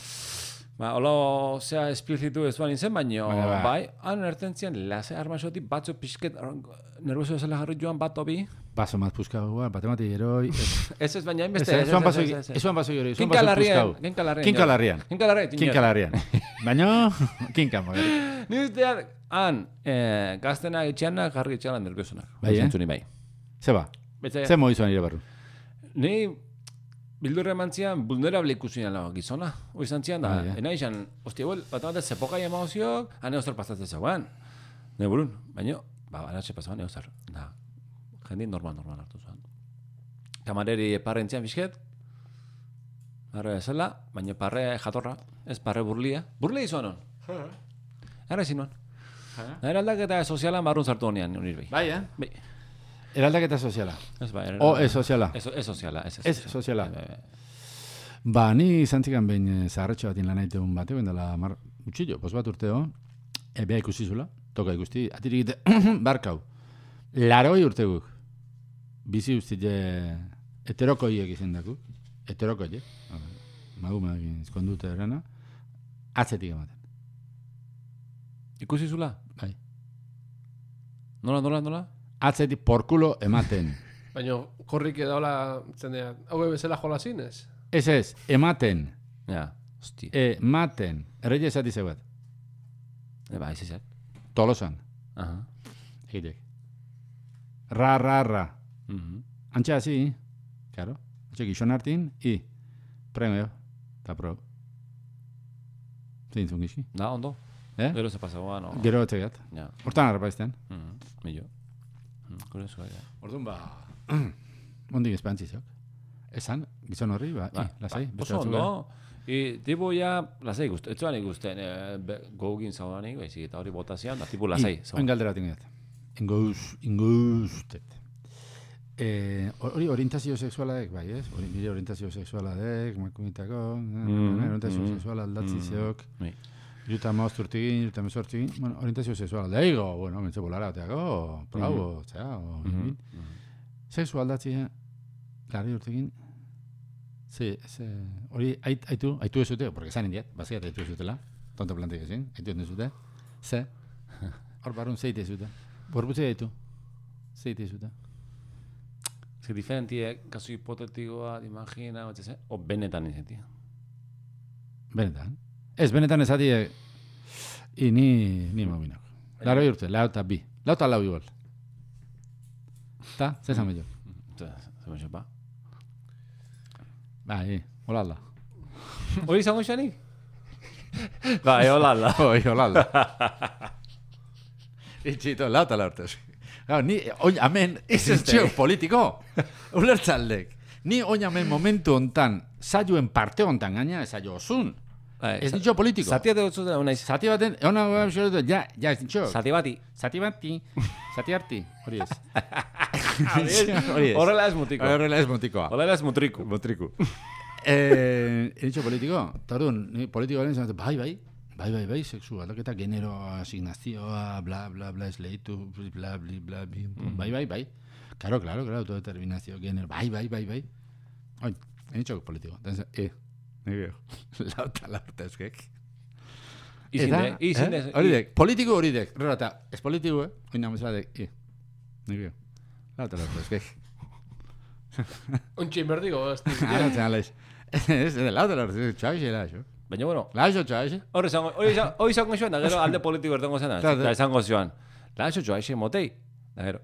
Ba, hola, zea esplizitu ez zuan izen, baino, ba. bai, han erten zian, lase armaxoti batzu pixket, nervoso ezela jarri joan bat obi. Baso mat puska gua, bate mati heroi. [LAUGHS] Ez ez, baina inbeste, ez, zuan baso, ez zuan baso heroi. zuan baso Kinkalarrian, puskau. kinkalarrian. Kinkalarrian. Kinkalarrian. Kinkalarrian. [LAUGHS] Baina, kinka mogari. Ni ustean, han, eh, gaztena etxeanak jarri etxeanak nerviosunak. Bai, eh? Zentzuni bai. Zeba, Betze, ze moi zuan ire barru. ni bildurre eman zian vulnerable ikusi nala gizona. Hoi izan zian da, Bai, eh? ena izan, ostia, buel, bat bat zepokai emaoziok, hane ozer pasatzen zegoen. Ne burun, baina, ba, anatxe pasaban, ne ozer. Da, jendi normal, normal hartu zuen. Kamareri parrentzian fisket, parre zela, baina parre jatorra, ez parre burlia. Burlia izan hon. Ara ezin hon. Era aldaketa sozialan barrun sartu honean, unir bai. Bai, eh? Bai. Eraldaketa soziala. Ez bai. era- O, ez soziala. Ez, ez soziala, ez, Ez soziala. Bai, bai. Ba, ni izan zikan behin eh, zaharretxo batin lan egiten bate, ben dela mar, utxillo, pos bat urteo, e, beha ikusi zula, toka ikusti, atirik ite, [CLEARS THROAT] barkau. Laroi urte guk. Bizi usti je, heterokoiek izan dakuk, heterokoiek, magumak izkondute erana, atzetik ematen. Ikusi zula? Bai. Nola, nola, nola? Atzetik porkulo ematen. [LAUGHS] Baina, korrik edola, zendea, hau bezala jola zinez? Ez ez, ematen, Ja, hosti. ematen, erreia esati zeuat, E, ba, ez ezak. tolosan, Aha. egitek. Ra, ra, ra. Mhm. Antxe hasi, claro. Antxe gizon hartin, i, premio, eta pro. Zein zun gizki. Da, ondo. Eh? Gero ze pasagoa, no? Gero etxegat. Ja. Hortan arrapaizten. Mhm. Millo. Mhm, Kurioso, ja. Orduan ba... [CLEARS THROAT] Ondik espantzizok. Esan, gizon horri, ba, i, lasai. Ba, Oso ondo. I, tipo ja, lasai guztu. Ez zuan ikusten, eh, gogin zaudanik, baizik, eta hori botazian, da, tipo lasai. Oin galdera bat ingat. Eh, hori orientazio sexuala dek, bai, ez? Hori nire orientazio sexuala dek, makumitako, Mhm, orientazio mhm, sexuala aldatzi mhm. zeok. Bai. Iruta maozt urtigin, iruta mezortigin, bueno, orientazio sexuala daigo, bueno, mentze bolara bateako, prau, zera, o, Mhm. mm Sexu aldatzi, lari urtegin, ze, ze, hori, ait, aitu, aitu ez zute, porque zan indiat, baziat aitu ez zutela, tonto plantik ezin, aitu ez [LAUGHS] zute, ze, hor barun zeite zute, borbutze aitu, zeite zute. Ze diferentie, kasu hipotetikoa, imagina, batxe ze, o benetan izentia. Benetan. Ez, benetan ez adi, i ni, ni mobinak. Laro urte, lau eta bi, lau eta lau igual. Ta, ze zan bello. Ze me ba. Bai, hola alda. Hori izango xanik? [LAUGHS] Ba, e, hola, hola. Oi, hola alda. [LAUGHS] Itxito, lau eta lau urte. Gau, ni, oin, amen, ez ez txeo politiko. [LAUGHS] Ulertzaldek. Ni oin amen momentu hontan, saioen parte hontan gaina, saio osun. Bai, Ez ditxo politiko. Zatia de dutzu da, unaiz. Zati baten, egon hau ja, ja, ez ditxo. Zati bati. Zati bati, [LAUGHS] zati harti, hori ez. [LAUGHS] Hori ez. Horrela ez mutiko. Horrela ez motikoa. Horrela ez mutriku. Motriku. eh, he dicho politiko, ni politikoaren zan, bai, bai, bai, bai, bai, sexu, aldaketa, genero, asignazioa, bla, bla, bla, esleitu, bla, bla, bla, bim, pum, bai, bai, bai. Claro, claro, claro, autodeterminazio, genero, bai, bai, bai, bai. Oin, he dicho politiko. Entonces, eh, nire, lauta, [LAUGHS] lauta, eskek. Izin Eta, de, izin de. eh? Hori dek, politiko hori dek. Rero eta, ez politiko, eh? Oin namezela dek, i. Nire. Lauta [LAUGHS] lauta, ez gehi. Ontsi inbertiko, ez Ara, txan leiz. Ez, ez, lauta lauta, ez, txabixe, laixo. Baina, bueno, Laixo, txabixe. hori izango, hori izango, hori izango joan, da gero alde politiko ertengo zen, Claro, da izango zioan. La eso joa motei. Da gero,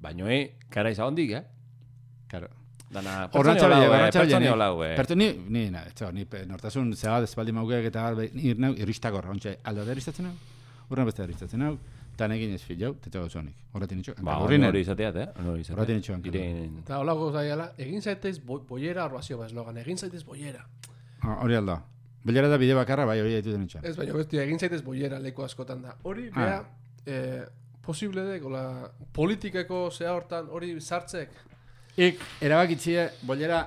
baino eh, kara izan hondik, eh? Karo. Dana, Horrantza pertsoni bile, holau, eh? horrantza bile. Pertsoni holau, eh? Pertu ni, ni, na, etxo, ni, pe- nortasun zeba dezpaldi maugeak eta garbe, ni irnau, iristakor, ontsa, aldo da iristatzen hau, urran beste iristatzen hau, eta negin ez fil jau, tete gau zonik. Horretin itxo, Ba, hori izateat, eh? Hori izateat. Horretin. Iren... Eta holako zaiala, egin zaitez bo, boiera arbazio ba eslogan, egin zaitez boiera. Ah, Hori alda. Bilera da bide bakarra, bai, hori ditu den itxan. Ez baina bestia, egin zaitez boiera leku askotan da. Hori, Ah. bea, eh, posible dek, hola, politikako zea hortan, hori sartzek. Ik, erabakitzie, bolera,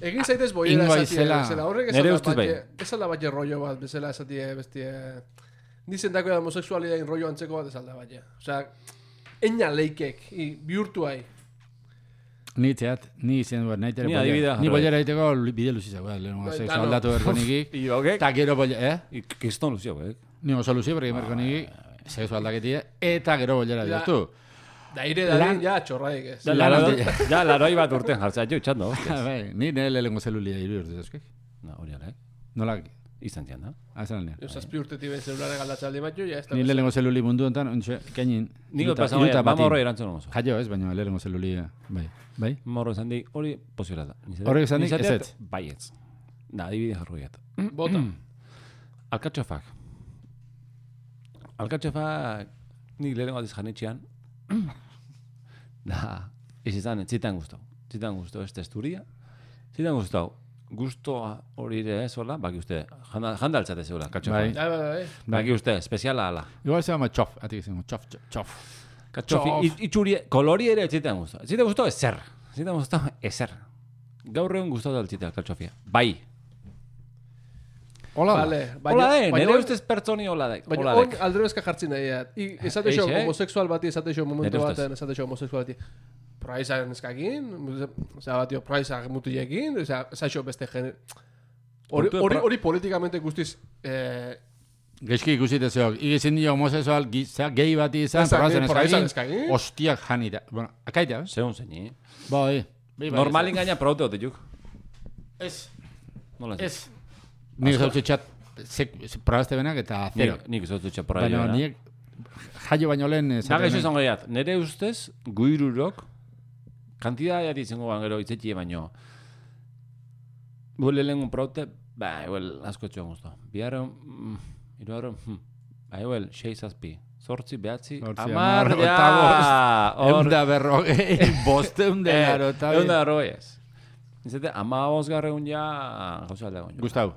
Egin zaitez boiera izela. bezala. Horrek Nere esala ustez bai. batxe, esala batxe rollo bat, bezala esatie, bestie, Dicen dako da homosexualidadin rollo antzeko bat esalda batxe. Osea, eina leikek, i, bihurtu hai. Ni txeat, ni izen duen, nahi tere Ni bolera. Ni bolera egiteko bide luzizago, [LAUGHS] eh, lehenengo Bai, sexu claro. aldatu berko niki. I hogek? Eta gero bolera, eh? Kiston luzio, eh? Ni oso luzio, berko niki, sexu aldaketie, eta gero bolera Ja. diotu. Da ire dadin, Lan- ja, txorraik ez. Ja, Lan laro, [LAUGHS] ja, laroi bat urten jartzea, jo, txando. [LAUGHS] Bai, ni nire lehenengo zelulia iru urte zazkek. Na, hori ala, eh? Nola, Izan zian, da? azan nire. Jo, zazpi urtetik behin zelulare galdatza aldi bat jo, ja, ez da. Ni lehenengo zeluli mundu enten, ontxe, keinin. Niko bama batin. horre erantzun oso. Jaio ez, baina lehenengo zelulia, bai. Bai? Horre esan di, hori posibila da. Horrek esan dik, zateat, ezetz. Baietz. Da, adibide jarruiat. Bota. [CLEARS THROAT] Alkatxofak. Alkatxofak nik lehenengo aldiz janetxean. [CLEARS THROAT] da, ez izan, zitan guztau. Zitan guztau, ez testuria. Zitan guztau. Gustoa hori ere ez, hola, baki uste, janda, janda altzate zeura, Bai. alkatxofak. Bai, bai, bai. Baki uste, espeziala ala. Igual se llama txof, atik izango, txof, txof, txof. Katxofi, Txof. it- itxuri, kolori ere guztau. Ez zitan guztau ezer. Ez zitan guztau ezer. Gaur egun guztau da altzite alkatxofia. Bai. Hola, Vale, Hola de, baina nire ustez pertsoni hola de. Baina Hola on dek. aldrebezka jartzen nahi. I, esate xo, eh? homosexual bati, esate xo momentu baten, esate xo homosexual bati. Praizaren eskakin, osea, batio, praizak mutilekin, osea, esate xo beste pra- hori politikamente guztiz, eh, Geski ikusite zeok, igizin dio homosexual, gizea, gehi bati izan, probazen eskagin, hostiak janita. Bueno, akaita, eh? Zeun zein, eh? Bai. Normalin gaina proute dut juk. Ez, Nola ez? ez. Nik zautze txat, probazte benak eta zero. Nik, ez dut txapora Baina dira. nik, jaio baino lehen esaten gaizu nuen. izango gehiat, nire ustez, guirurok, kantidadea ban gero itzetxie baino, Buele lehen proute, ba, igual asko txuan guztu. Biarro, mm, iruarro, hm, ba, igual, sei zazpi. Zortzi, behatzi, Zortzi, amar, ja, [LAUGHS] Eunda berrogei, bosteun [LAUGHS] de garo, eta Egun da arroi ez. Nizete, ama bosgarregun ja, gauza alde guen. Gustau,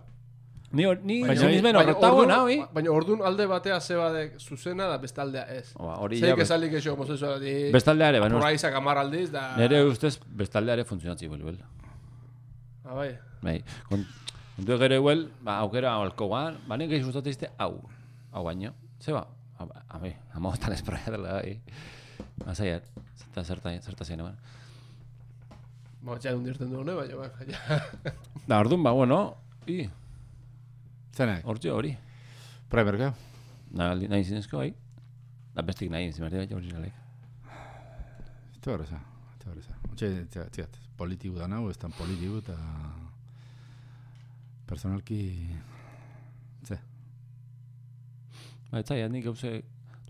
Ni, ni, Baina- horretago, ordun- nahi, Baina ordun alde batea zebadek zuzena da beste aldea ez. Oba, hori ja, Zeik best- esalik eixo homosexualati, bestaldeare, baina praizak amar aldiz, da... nire ustez bestaldeare funtzionatzi bel, bel. Ah, bai. Bai, kontu gero igual, ba, aukera alko guan, ba, nik gehi sustatzizte, hau, hau baino. Zeba, a, a, a, ama tan esproia dela, bai. Azaiat, zerta, zerta, zerta zein, ba. Ba, ja hundirten du hone, baina, bai, ja. Da, orduan, ba, bueno, i, zenak, hortxe hori. primerka. Nahi, nahi zinezko, bai. Da, bestik nahi, zimerdi bai, originalek. Eta horreza, eta horreza. Otxe, txat, politiku da nahu, ez tan politiku, eta personalki, ze, Ba, ez zaiat, nik gauze,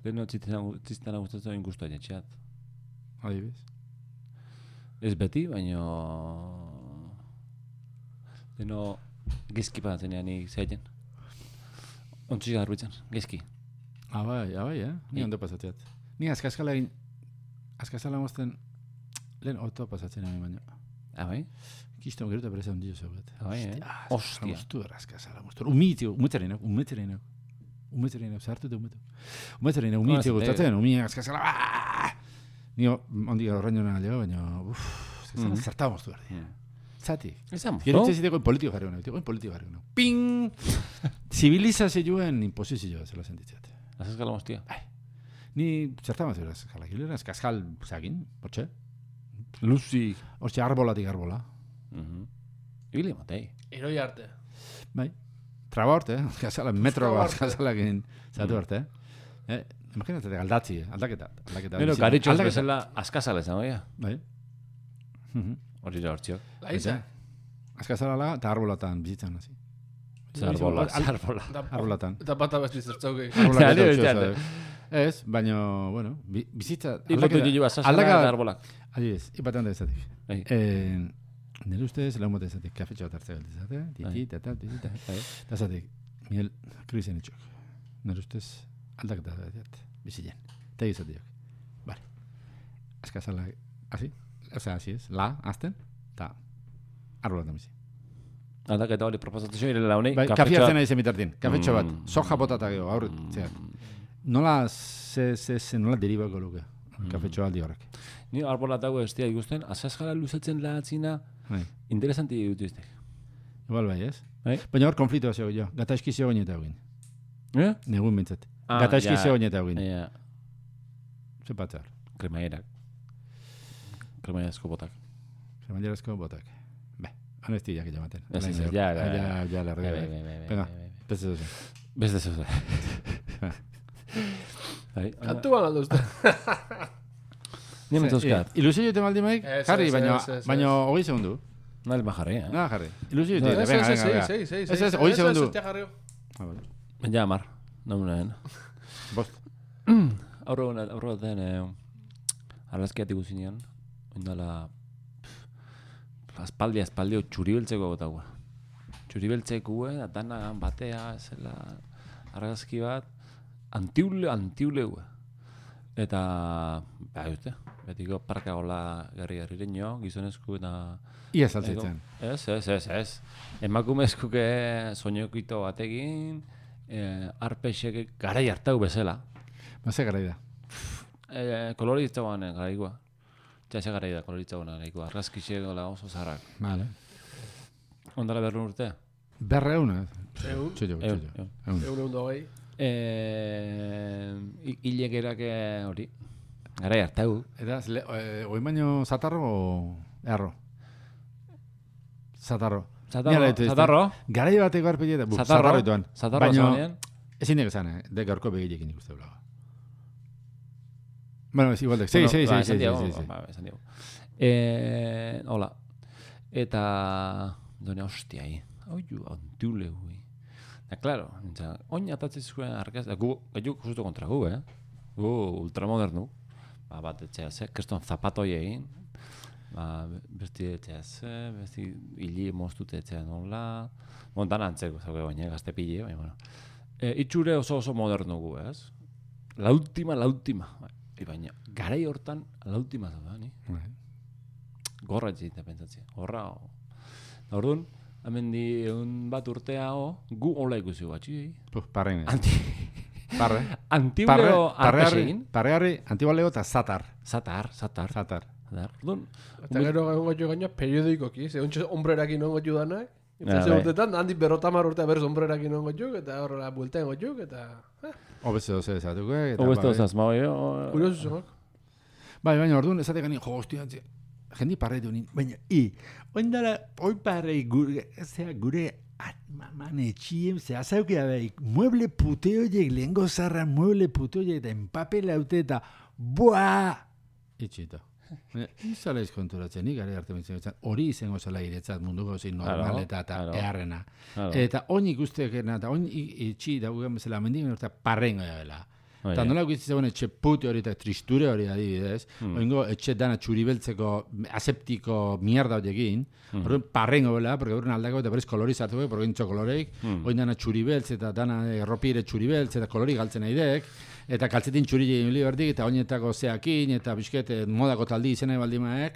lehenu txiztena gustatzen egin guztua jatxeat. adibiz. Ez beti, baino... Leheno, gizki patatzen nik zeiten. Ontsi garbitzen, gizki. Ah, bai, ah, eh? Ni Ni- ondo pasatzeat. Ni azkaskala egin, azkaskala mozten, lehen oto pasatzen egin baina. Ah, bai? Kiston gero eta bereza ondio zeugat. Ah, bai, eh? Hostia. Mustu azkaskala, mustu. Umitio, umeterinak, umeterinak. Umeterinak, zartu da umetu. Umeterinak, umitio ez, gustatzen, umi azkaskala, ah! Ni ondi horrein joan alego, baina, uff, azkaskala Mhm. zartaba moztu behar. Hmm. Zati. Ezan, Gero no? ziteko politiko jarri honek, oin politiko jarri honek. Ping! Zibilizazioen imposizioa zela sentitzeat. Azazkala mostia. Ni zertama zera azkala gilera, azkaskal zagin, hortxe? Luzi. Hortxe arbolatik arbola. Mhm. Ibili matei. Eroi arte. Bai. trabort, eh? [LAUGHS] Gazala, metro bat, gazala egin zatu arte, eh? eh? Imaginatzen, aldatzi, eh? aldaketa. aldaketa garitxoz Aldaketa. bezala askazala izango, ja. Bai. Mhm. Hori da hortxio. Laiza. Azkazala la, eta arbolatan bizitzan, hasi. Zarbola, Al- zarbola. Da- Arbolatan. [LAUGHS] Eta bata bat. Arbolatan bestean. zabe. Ez, baina, bueno, bi- bizitza... Ikotu dilu azazala aldaka- eta arbolak. Adibidez, ipatean da. Bai. Eh, nire ustez, lehun bote ezatik, kafetxo bat hartzea galdi zate, titi, Bai. eta, titi, eta, Bai. eta ezatik, Miguel, krisen itxok. Nire ustez, aldaketa da diat, bizilen. Eta izatik. Vale. Azkazala, hasi, Osea, hasi ez, la, azten, eta arbolatan bizi. Aldaketa hori proposatu zio, irela honei. Bai, hartzen nahi zen bitartin, kafetxo bat, Mm. soja botata gero, aurret, zeak. Nola, ze, ze, ze, nola deribako luke, kafetxo aldi horrek. Ni arbolat dago ez dira ikusten, azazkala luzatzen lahatzina, Bai. interesanti dut izte. Igual bai, ez? Bai. Baina hor konflitua zego jo, gata eski zego eta egin. Eh? Negun bintzat. Ah, Gata eski ja. zego eta egin. Ja, Ze patzar. kremaierak. Kremaierazko botak. Zemailerazko botak. Be, anesti jak jamaten. Ez, ez, ja, ja, ja. Ja, ja, Venga, beste zoze. Beste. [LAUGHS] Bai, Kantuan aldo uste. [LAUGHS] Ni mentuzkat. Eh, Ilusio jote maldi maik, jarri, baina, baina hogei segundu. Nale bajarri, eh? Na, jarri. Ilusio jote, Ez, venga, venga, venga. ez, ez, ez, Ez, ez, hogei segundu. Ez, ez, jarri. Ah, vale. Ja, mar. Namunen. Bost. Aurro, aurro den, eh, argazkiat ikusinean, oindala, aspaldi, aspaldi, txuribeltzeko gotagua. Txuribeltzeko, eh, dana batea, zela, argazki bat, antiule, antiule. Eta, ba, uste, betiko parka gola garri garri gizonezku eta... Ia saltzitzen. Ez, ez, ez, ez. Emakumezkuke soinokito batekin, eh, arpexek garai hartau bezala. Ma ze garai da. Eh, koloritza guan garaikoa. Ja, ze garai da koloritza guan garaikoa. Argazkixe gola oso zaharrak. Vale. Ondala berrun urte. Berreun, eh? Egun. Txotxo, Egun, txotxo. egun. Egun. Egun egun dogei. Eh, hi- hilekerak eh, hori. Garai hartau. Eta, eh, oin baino zatarro o erro? Zatarro. Zatarro, zatarro. Garai bateko arpegi eta, bu, Zatarro. zatarro. Zatarro zanean. ezin dek esan, eh? De gaurko begilekin ikuste blaga. Bueno, es igual de. Sí, sí, ba, sí, sí, sí, ba, diagu. Eh, hola. Eta, done, hostia, hi. Oiu, antiule, hui. Da, claro, oin atatzen zuen argaz, da, gu, gaitu justo kontra gu, eh? Gu, ultramodernu. Ba, bat etxea ze, keston zapatoi egin. Ba, besti etxea ze, besti hili moztute etxea nola. Bon, dan antzeko, zauke baina, gazte pile, baina, bueno. E, itxure oso oso modernu gu, ez? La última, la última. Bai, baina, garai hortan, la última zauda, ni? Bai. Gorra etxeita pentsatzea. Gorra, o. Da orduan, hemen di egun bat urtea, o, gu hola ikusi batxi, Puf, parren. Anti, Parre. antiuleo parrearri, arpexegin. parrearri, antibaleo eta zatar. Zatar, zatar. Zatar. Zatar. Orduan, Eta gero egon gotu gaina periodikoki, ze ontsa hombrerakin egon gotu danak. Eta ze bai. urtetan, handik berrotamar urte berz hombrerakin egon gotu, eta horrela buelten gotu, eta... Eh, Obeze doze ezatuko, eh? eta Hobezte bai. osaz, ma bai, o- Kuriosu zenak. Bai, baina orduan esate gani, jo, hostia, jendi parretu nin, baina, i, oindala, oi parrei gure, zera, gure, man etxiem, zera, zauke da, bai, mueble pute horiek, lehengo zarra, mueble pute horiek, eta empapela haute, eta, boa! Itxito. Baina, Izala izkonturatzen, nik gare arte bintzen, hori izango zela iretzat munduko zein normal eta, eta eharrena. Eta oin ikustekena, eta oin itxi daugen bezala, mendigen eta parrengo dela. Bai, Eta eh. nola guzti zegoen etxe pute hori eta tristure hori adibidez, Hmm. oingo etxe dana txuribeltzeko aseptiko mierda horiekin, Hmm. horren parrengo bela, porque horren aldako eta berez kolori zartuko, porque intxo koloreik, Hmm. oin dana txuribeltz eta dana erropire txuribeltz eta kolori galtzen naidek, eta kaltzetin txuri egin berdik, eta oinetako zeakin, eta biskete modako taldi izena baldimaek,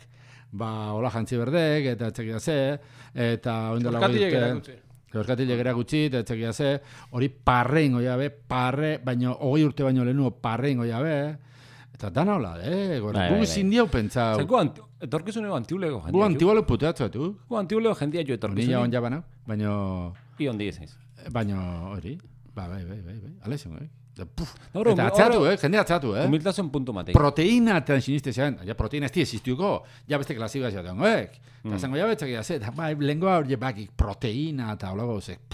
ba, hola jantzi berdek, eta etxekia ze, eta oindela Orkatilek erakutsi. Euskatilek erakutsi, eta etxekia ze, hori parrengo jabe, parre, baino, hogei urte baino lehenuo parrengo jabe, eta dana hola, eh? Gora, Bai, gu bai, bai. zindiau pentsau. Zer, gu anti, etorkizuneko antiulego jendia. Gu antigualo puteatzu, tu? Gu antiulego jendia jo Ni ja etorkizunik. on jabana, baino, I ondi ezaiz. baino, hori, ba, bai, bai, bai, bai, ale zen, eh? Puf. Oro, Eta atzatu, oro- eh? Jende atzatu, eh? Humiltasun puntu matei. Proteína eta siniste zean, ja proteína ez di existiuko, ja beste klasikoa zeaten, oek? Mm. Eta zango ja betzak ja ze, eta bai, lengua hori bakik proteína eta holago ze, [LAUGHS]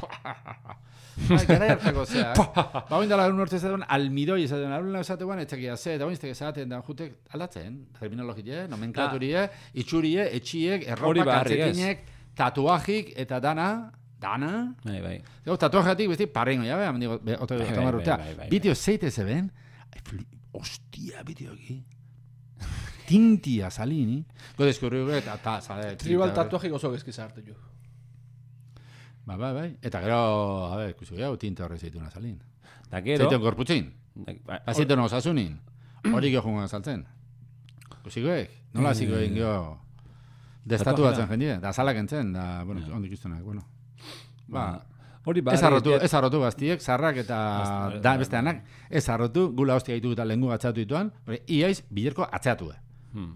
Bai, Garai hartako zeak. ba, oin dala urte ezaten, almidoi ezaten, alun ezaten, etxekia ze, eta oin iztek ezaten, da jutek aldatzen, terminologie, nomenklaturie, itxurie, etxiek, Hori erropa, barri, ez. kaltzetinek, tatuajik, eta dana, dana, Bai, bai. Gau, tatuajeatik besti parengo, ja, beha, mendigo, be, oto, Bai, oto bai, marrutea. bai, bai, bai. Bitio zeite zeben, ai, fli, ostia, bitio aquí. Tintia salini. Go deskurriu eta ta, sale. Tribal tatuaje oso gezki zarte jo. Ba, bai, bai. Eta gero, a ver, kusu gau, tinta horre zeituna salin. Da gero... Zeitun gorputzin. Ba, Azietu no osasunin. Hori geho jungan saltzen. Kusikoek, nola ziko egin geho. Destatu Tatuajea. batzen jendie, da salak entzen, da, bueno, ondik iztunak, bueno. Ba, Hori Ez arrotu, ez arrotu gaztiek, zarrak eta Basta- da beste anak, ez arrotu, gula hostia ditu eta lengu atzatu dituan, hori, iaiz, bilerko atzeatu. Hmm.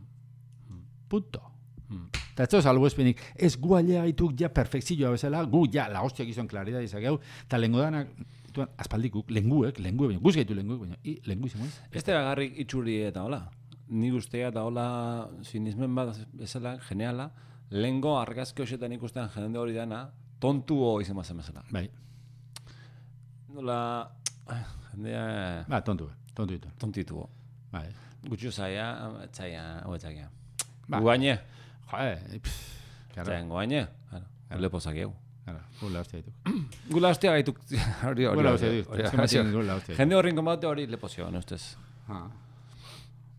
Punto. Hmm. Eta ez zoz albuespenik, ez gu alea haituk ja perfekzioa bezala, gu ja la hostia gizon klaridad izakeu, eta lengu danak, dituan, aspaldikuk, lenguek, lenguek, baina, guz gaitu lenguek, baina, i, lengu izan moiz. Ez da bagarrik itxuri eta hola. Ni guztia eta hola sinismen bat bezala, geniala, lehengo argazki hoxetan ikusten jende hori dana, tontuo izan bazen bezala. Bai, Nola, ah, jendea ba, tontu, tontu ditu. tontituo. Bai. Gutxu zaia, etzaia, hau etzaia. Ba. Guaine, Jo, eh, pff, claro, etzaien guaine. Claro, lepo zakiegu. claro, gula hostia ditu. [CLEARS THROAT] Gula hostia gaituk, [LAUGHS] hori hori. Gula hori, hostia ditu, hori, zenbatzen hori. gula hostia ditu. Jende horrin kombate hori lepo zioan, ustez. Ah.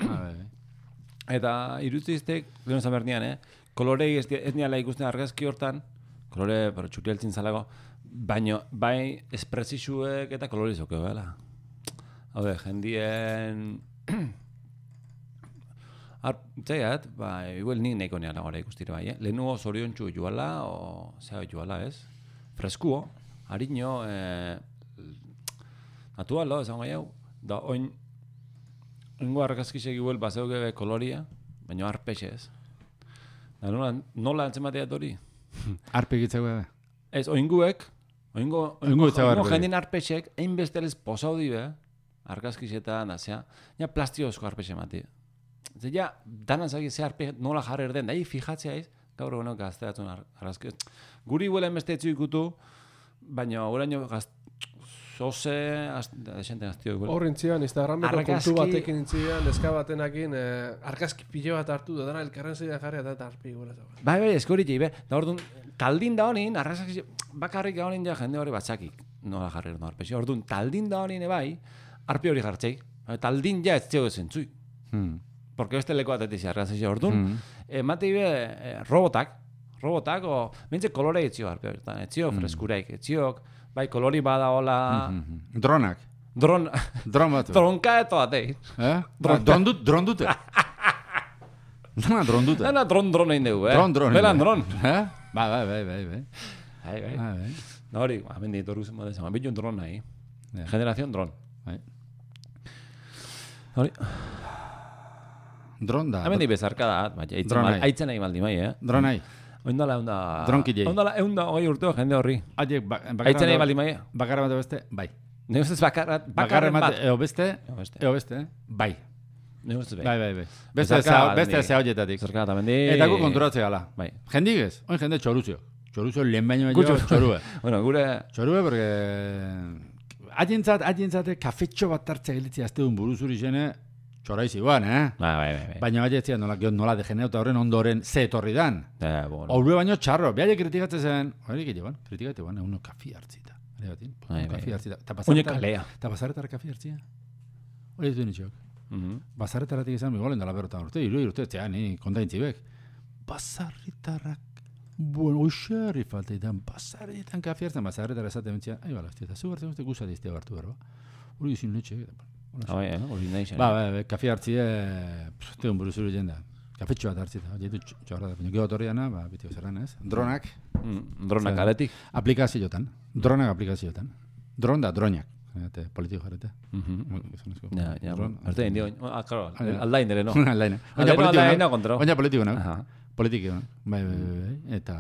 Ah, [CLEARS THROAT] bai, bai. Eta iruziztek, gero zan bernian, eh? Kolorei ez, ez niala ikusten argazki hortan, kolore, pero txuri altzin zalago, baino, bai espresisuek eta kolori zokeo, bela. Hau de, jendien... [CLEARS THROAT] Ar, zeiat, ba, igual nik nahiko niala gara ikustire bai, eh? Lehenugo zorion txu joala, o, zea joala, ez? Freskuo, hariño, eh, natualo, esan gai hau, da oin, Oingo argazkisek igual bazeuke be koloria, baina arpexe ez. Da nola, nola antzematea hori? Arpe gitzeko bai. Ez, oinguek, oingo, Oingo oingo, oingo jendien arpexek, egin bestelez posau dibe, argazkisetan, azea, ja plastiozko arpexe mati. Ze ja, danan zaki ze arpe nola jarri erden, da hi fijatzea ez, gaur eguno gazteatzen ar, argazki. Guri huelen beste etzu ikutu, baina oraino gaz, zoze, az- da, desente gaztio igual. Hor intzian, Instagrameko Argazki- kontu batekin intzian, neska batenakin, eh, argazki pilo bat hartu, da dana elkarren zeidan jarri eta arpi zagoen. Bai, bai, eskori be. Da orduan, taldin da honin, arrazak bakarrik da honin ja jende hori batzakik. Nola jarri erdo arpexi. Orduan, taldin da honin bai, arpi hori jartzei. Taldin ja ez zego zentzui. Hmm. Porque beste leko bat etizi argazak orduan. Mm. Emate be, eh, robotak, robotak, o, bintze kolore etzio arpi horretan, etzio freskureik, etziok, bai, kolori bada hola, Mhm. Dronak. dron, Dron batu. tronka eto batei. Eh? Ba, Dron dut, dron dute. [LAUGHS] Dona dron dute. Dana dron dron egin dugu, eh? Dron, dron. Belan dron. Eh? Bai, bai, bai, bai, bai. Bai, bai. Bai, bai. No, hori, hemen ditu zen esan, bitu dron nahi. Ja. Generación dron. Bai. Hori, Dron da. hemen di bezarka da, bai, aitzen, nahi. maldi mai, eh? Dron nahi. Oindala, eunda... Dronkilei. Oindala, eunda, hoi urteo jende horri. Haiek, ba, Aitzen nahi maldi mai, eh? Bakarra bat beste, bai. Ne ustez Bakarra bakarren bat, eo beste, Eo beste. beste, bai. Ne ustez Bai, bai. bai, bai. Beste Bezarka zea, bat beste hemendik. zea hoietatik. Zerka eta mendi... Eta gu konturatzea gala. Bai. Jendik ez, oin jende txoruzio. Txoruzio lehen baino baino txorue. [LAUGHS] Bueno, gure... Txorue, porque... Haientzat, haientzat, kafetxo bat tartzea gilitzea azte duen buruzuri zene, txorai ziguan, eh? Bai, bai, bai. bai. Baina nola, gero nola degeneu eta horren ondoren ze etorri dan. Eh, bueno. Horre baino txarro, behar kritikatzen zen, hori gehiagoan, kritikatu ban, eguno kafi hartzita. Ere batin, Bai, bai, kafi bai. hartzita. Ta basaretar- kalea. Ta basaretara kafi hartzia. Hori ez duen itxok. Mhm. Basaretaratik izan, migolen dela berrotan urte, iru urte, txea, ni kontaintzibek. Basarritarrak, bueno, oixarri falteitan, basarrietan kafi hartzen, basarretara esaten bentzia, ai bala, hostia, eta zu hartzen guzati iztea hartu berba. Hori izin letxe, Ah, bai, eh? Hori nahi zen. Ba, ba, ba, kafe hartzie, teun buruzuru jenda. Kafetxo bat hartzita, jetu txorra da, baina gero torriana, ba, bitio zerran ez. Dronak, Mm, dronak aletik. aplikaziotan, dronak aplikaziotan. Dron da, dronak. Eta politiko jarrete. Mhm. Ja, ja, arte indi. Ah, claro, Ah, aldain dere, no? [LAUGHS] Aldaina, Oina politiko kontro. Oina politiko. Aha. Politiko nago. Bai, bai, bai, bai. Eta,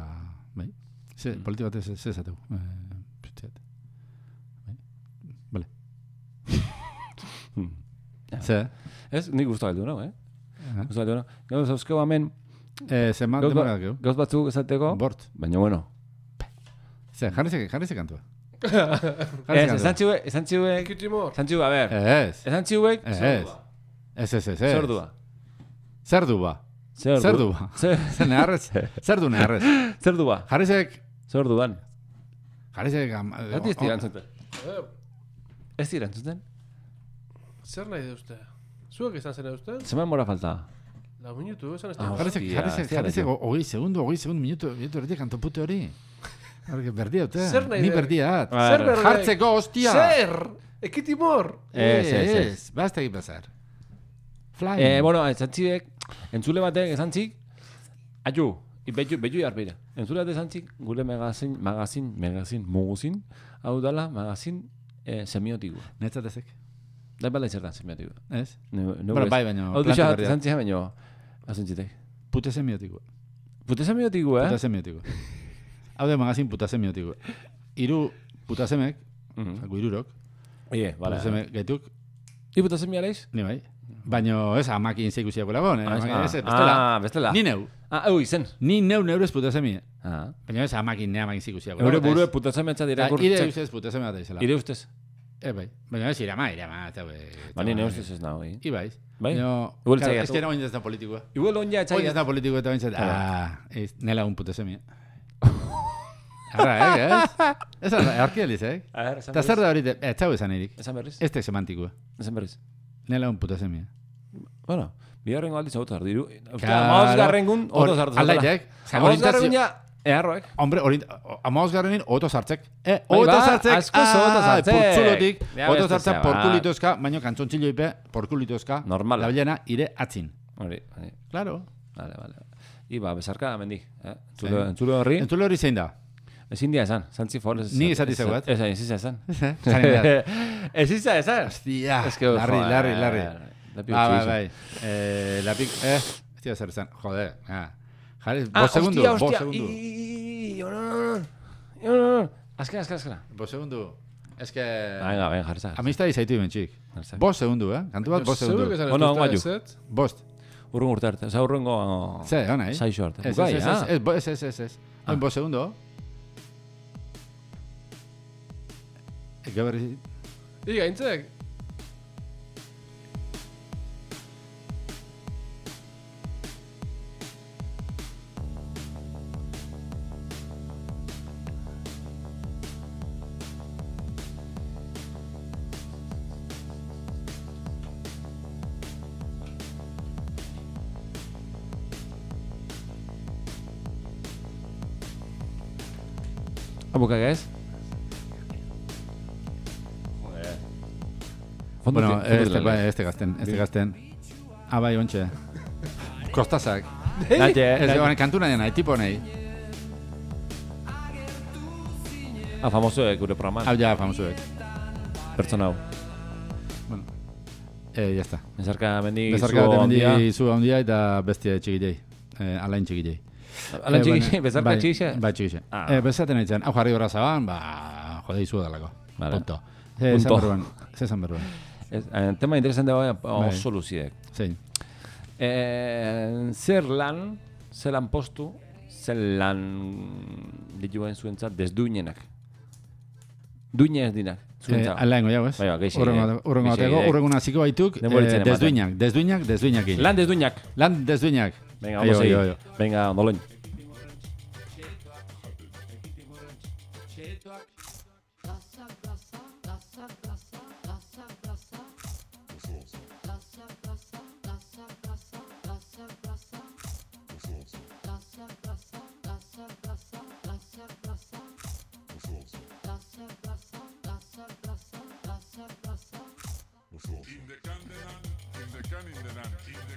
bai. Ze, politiko bat ez, ez esateu. Eh, putziat. Bai. Vale. Hmm. Ja. Ze? Ez, nik guztu aldu, no, eh? Guztu aldu, no? Gau, zauzkeu hemen, Eh, zema, gauz, demora ba, geu. gauz batzuk esateko, Bort. baina bueno. Ze, jarri ze, jarri ze kantua. Ez, esan txiuek, esan txiuek, Ekitimor. esan txiuek, a ber, Ez. esan txiuek, Ez. Ez, ez, ez, ez. Zordua. Zer du ba? Zer Zer du? du ba? Zer Zer neharrez? [LAUGHS] Zer du neharrez? zer du ba? Jarrizek, Zorduan. jarrizek... Zati ez dira entzuten. Eh, Ez dira entzuten? Zer nahi duzte? Zuek izan zen duzte? Zeman mora falta? Lau minutu, esan ez da. Jarrizek, jo. o- hogei segundo, hogei segundo, minutu, minutu erdiak antopute hori. [LAUGHS] Berdia dute. Zer nahi Ni berdiat. Ah, Zer berdek? Jartzeko, hostia! Zer! Ekitimor! Ez, ez, ez. Ez, basta egin bazar. Fly. Eh, bueno, esan txiek, entzule batek esan txik, aio, betu, betu jarbeira. Entzule batek esan txik, gure magazin, magazin, magazin, muguzin, hau dala, magazin, eh, semiotikua. Netzat ezek. Da bala izertan semiotikua. Ez? Ne, ne, Bueno, bai, baina Hau duxa, berria. esan txik baino, hazen txitek. Pute semiotiko. Pute semiotikua, Puta eh? semiotiko. [LAUGHS] Hau de magazin puta semiotiko. Iru puta semek, Mhm. gu irurok, Ie, bala. puta semek gaituk, I puta semia leiz? ni bai. Baina ez amakin zeikusiako lagon, eh? Ah, Amakin ez, bestela. Ah, bestela. Ni neu. Ah, hau izen. Ni neu neurez puta semie. Ah. Baina ez amakin ne amakin zeikusiako Eure burue puta semetza dira Ire ustez puta semea da izela. Ire ustez. E bai. Baina ez irama, irama, eta bai. Ba, ni ne ustez ez nago, eh? Ibai. Bai? Baina, Igual claro, es que no ez da politikoa. Igual onja Hoy etxai. ez da politikoa eta baintzat, Claro. ah, ez, nela un puta semie. Arra, eh, ez? Ez da, arkieliz, eh? A ver, esan Eta zer da hori, ez zau esan erik. Esan berriz? Ez tek semantikoa. Esan berriz. Nela un puta semie. Bueno, bigarrengo aldiz auto zardiru. Claro. Amaoz garrengun, oto zartu aldaitek, orientazio- garrengun ja, eharroek. Hombre, hori, amaoz garrenin, oto sartzek. Eh, Bai, oto ba, sartzek, askoz oto sartzek. Portzulotik, Ja, oto sartzek, porkulitozka, baino kantzontzilloipe, porkulitozka. Normala. Labilena, ire atzin. Hori, hori. Claro. Vale, vale. Iba, besarka mendik. Eh? Entzule, horri, Entzule hori zein da? ezin dia esan. Zantzi for. Ni esati ez- zeuat. Ez, ez, [LAUGHS] esan. [LAUGHS] Ez izan, esan. Hostia, larri, larri, larri. Lapi Ba, utzi bai, izan. bai. Eh, lapik, eh, hostia, zer esan, joder, ah. Jarri, Ah, bost segundu, hostia, bost hostia. segundu. I, no, no, no. No, no. Azkena, azkena, azkena. Bost segundu. Ez que... Venga, venga, jarri zara. Amistadi zaitu imen txik. Bost segundu, eh? Kantu bat, bost Zeuek segundu. Ono, ez guaiu. Bost. Urrungo urte arte. Oza, urrungo... Ze, hona, eh? Saixo arte. Ez, ez, ez, ez, ah. ez, bo- ez, ez. Ah. Oin bost segundu. Eke berri... I, Abukak ez? Fondo Bueno, este, bai, este gazten, este gazten. Ah, bai, ontxe. Kostazak. Nate, Ez, baina kantu nahi nahi, tipo nahi. Ah, famosoek gure programan. Hau ja, famosuek. Pertsona hau. Bueno. Eh, ya está. Bezarka mendi Bezarka zu handia. hemendi zu handia eta bestia txikitei. Eh, alain txikitei. Eh, txiki, baina- bezarka bai, txikixe? Bai, txikixe. Ah. Eh, bezaten aitzen, hau jarri horra zaban, ba, jode izu dalako. Vale. Punto. Esan Punto. berruan, ze esan berruan. Ez, eh, tema interesante bai, Bai. oso luziek. Zein. Eh, zer lan, zer lan postu, zer lan dituen zuentzat desduinenak. Duine ez dinak, Eh, ala ingo jau, ez? Bai, ba, gehiago, Urrengo eh. bate- urrengo Gehiago, bateko, eh. urrengo naziko baituk, eh, desduinak, desduinak, desduinakin. Lan desduinak. Lan desduinak. Venga, vamos ahí. Venga, ondoloin.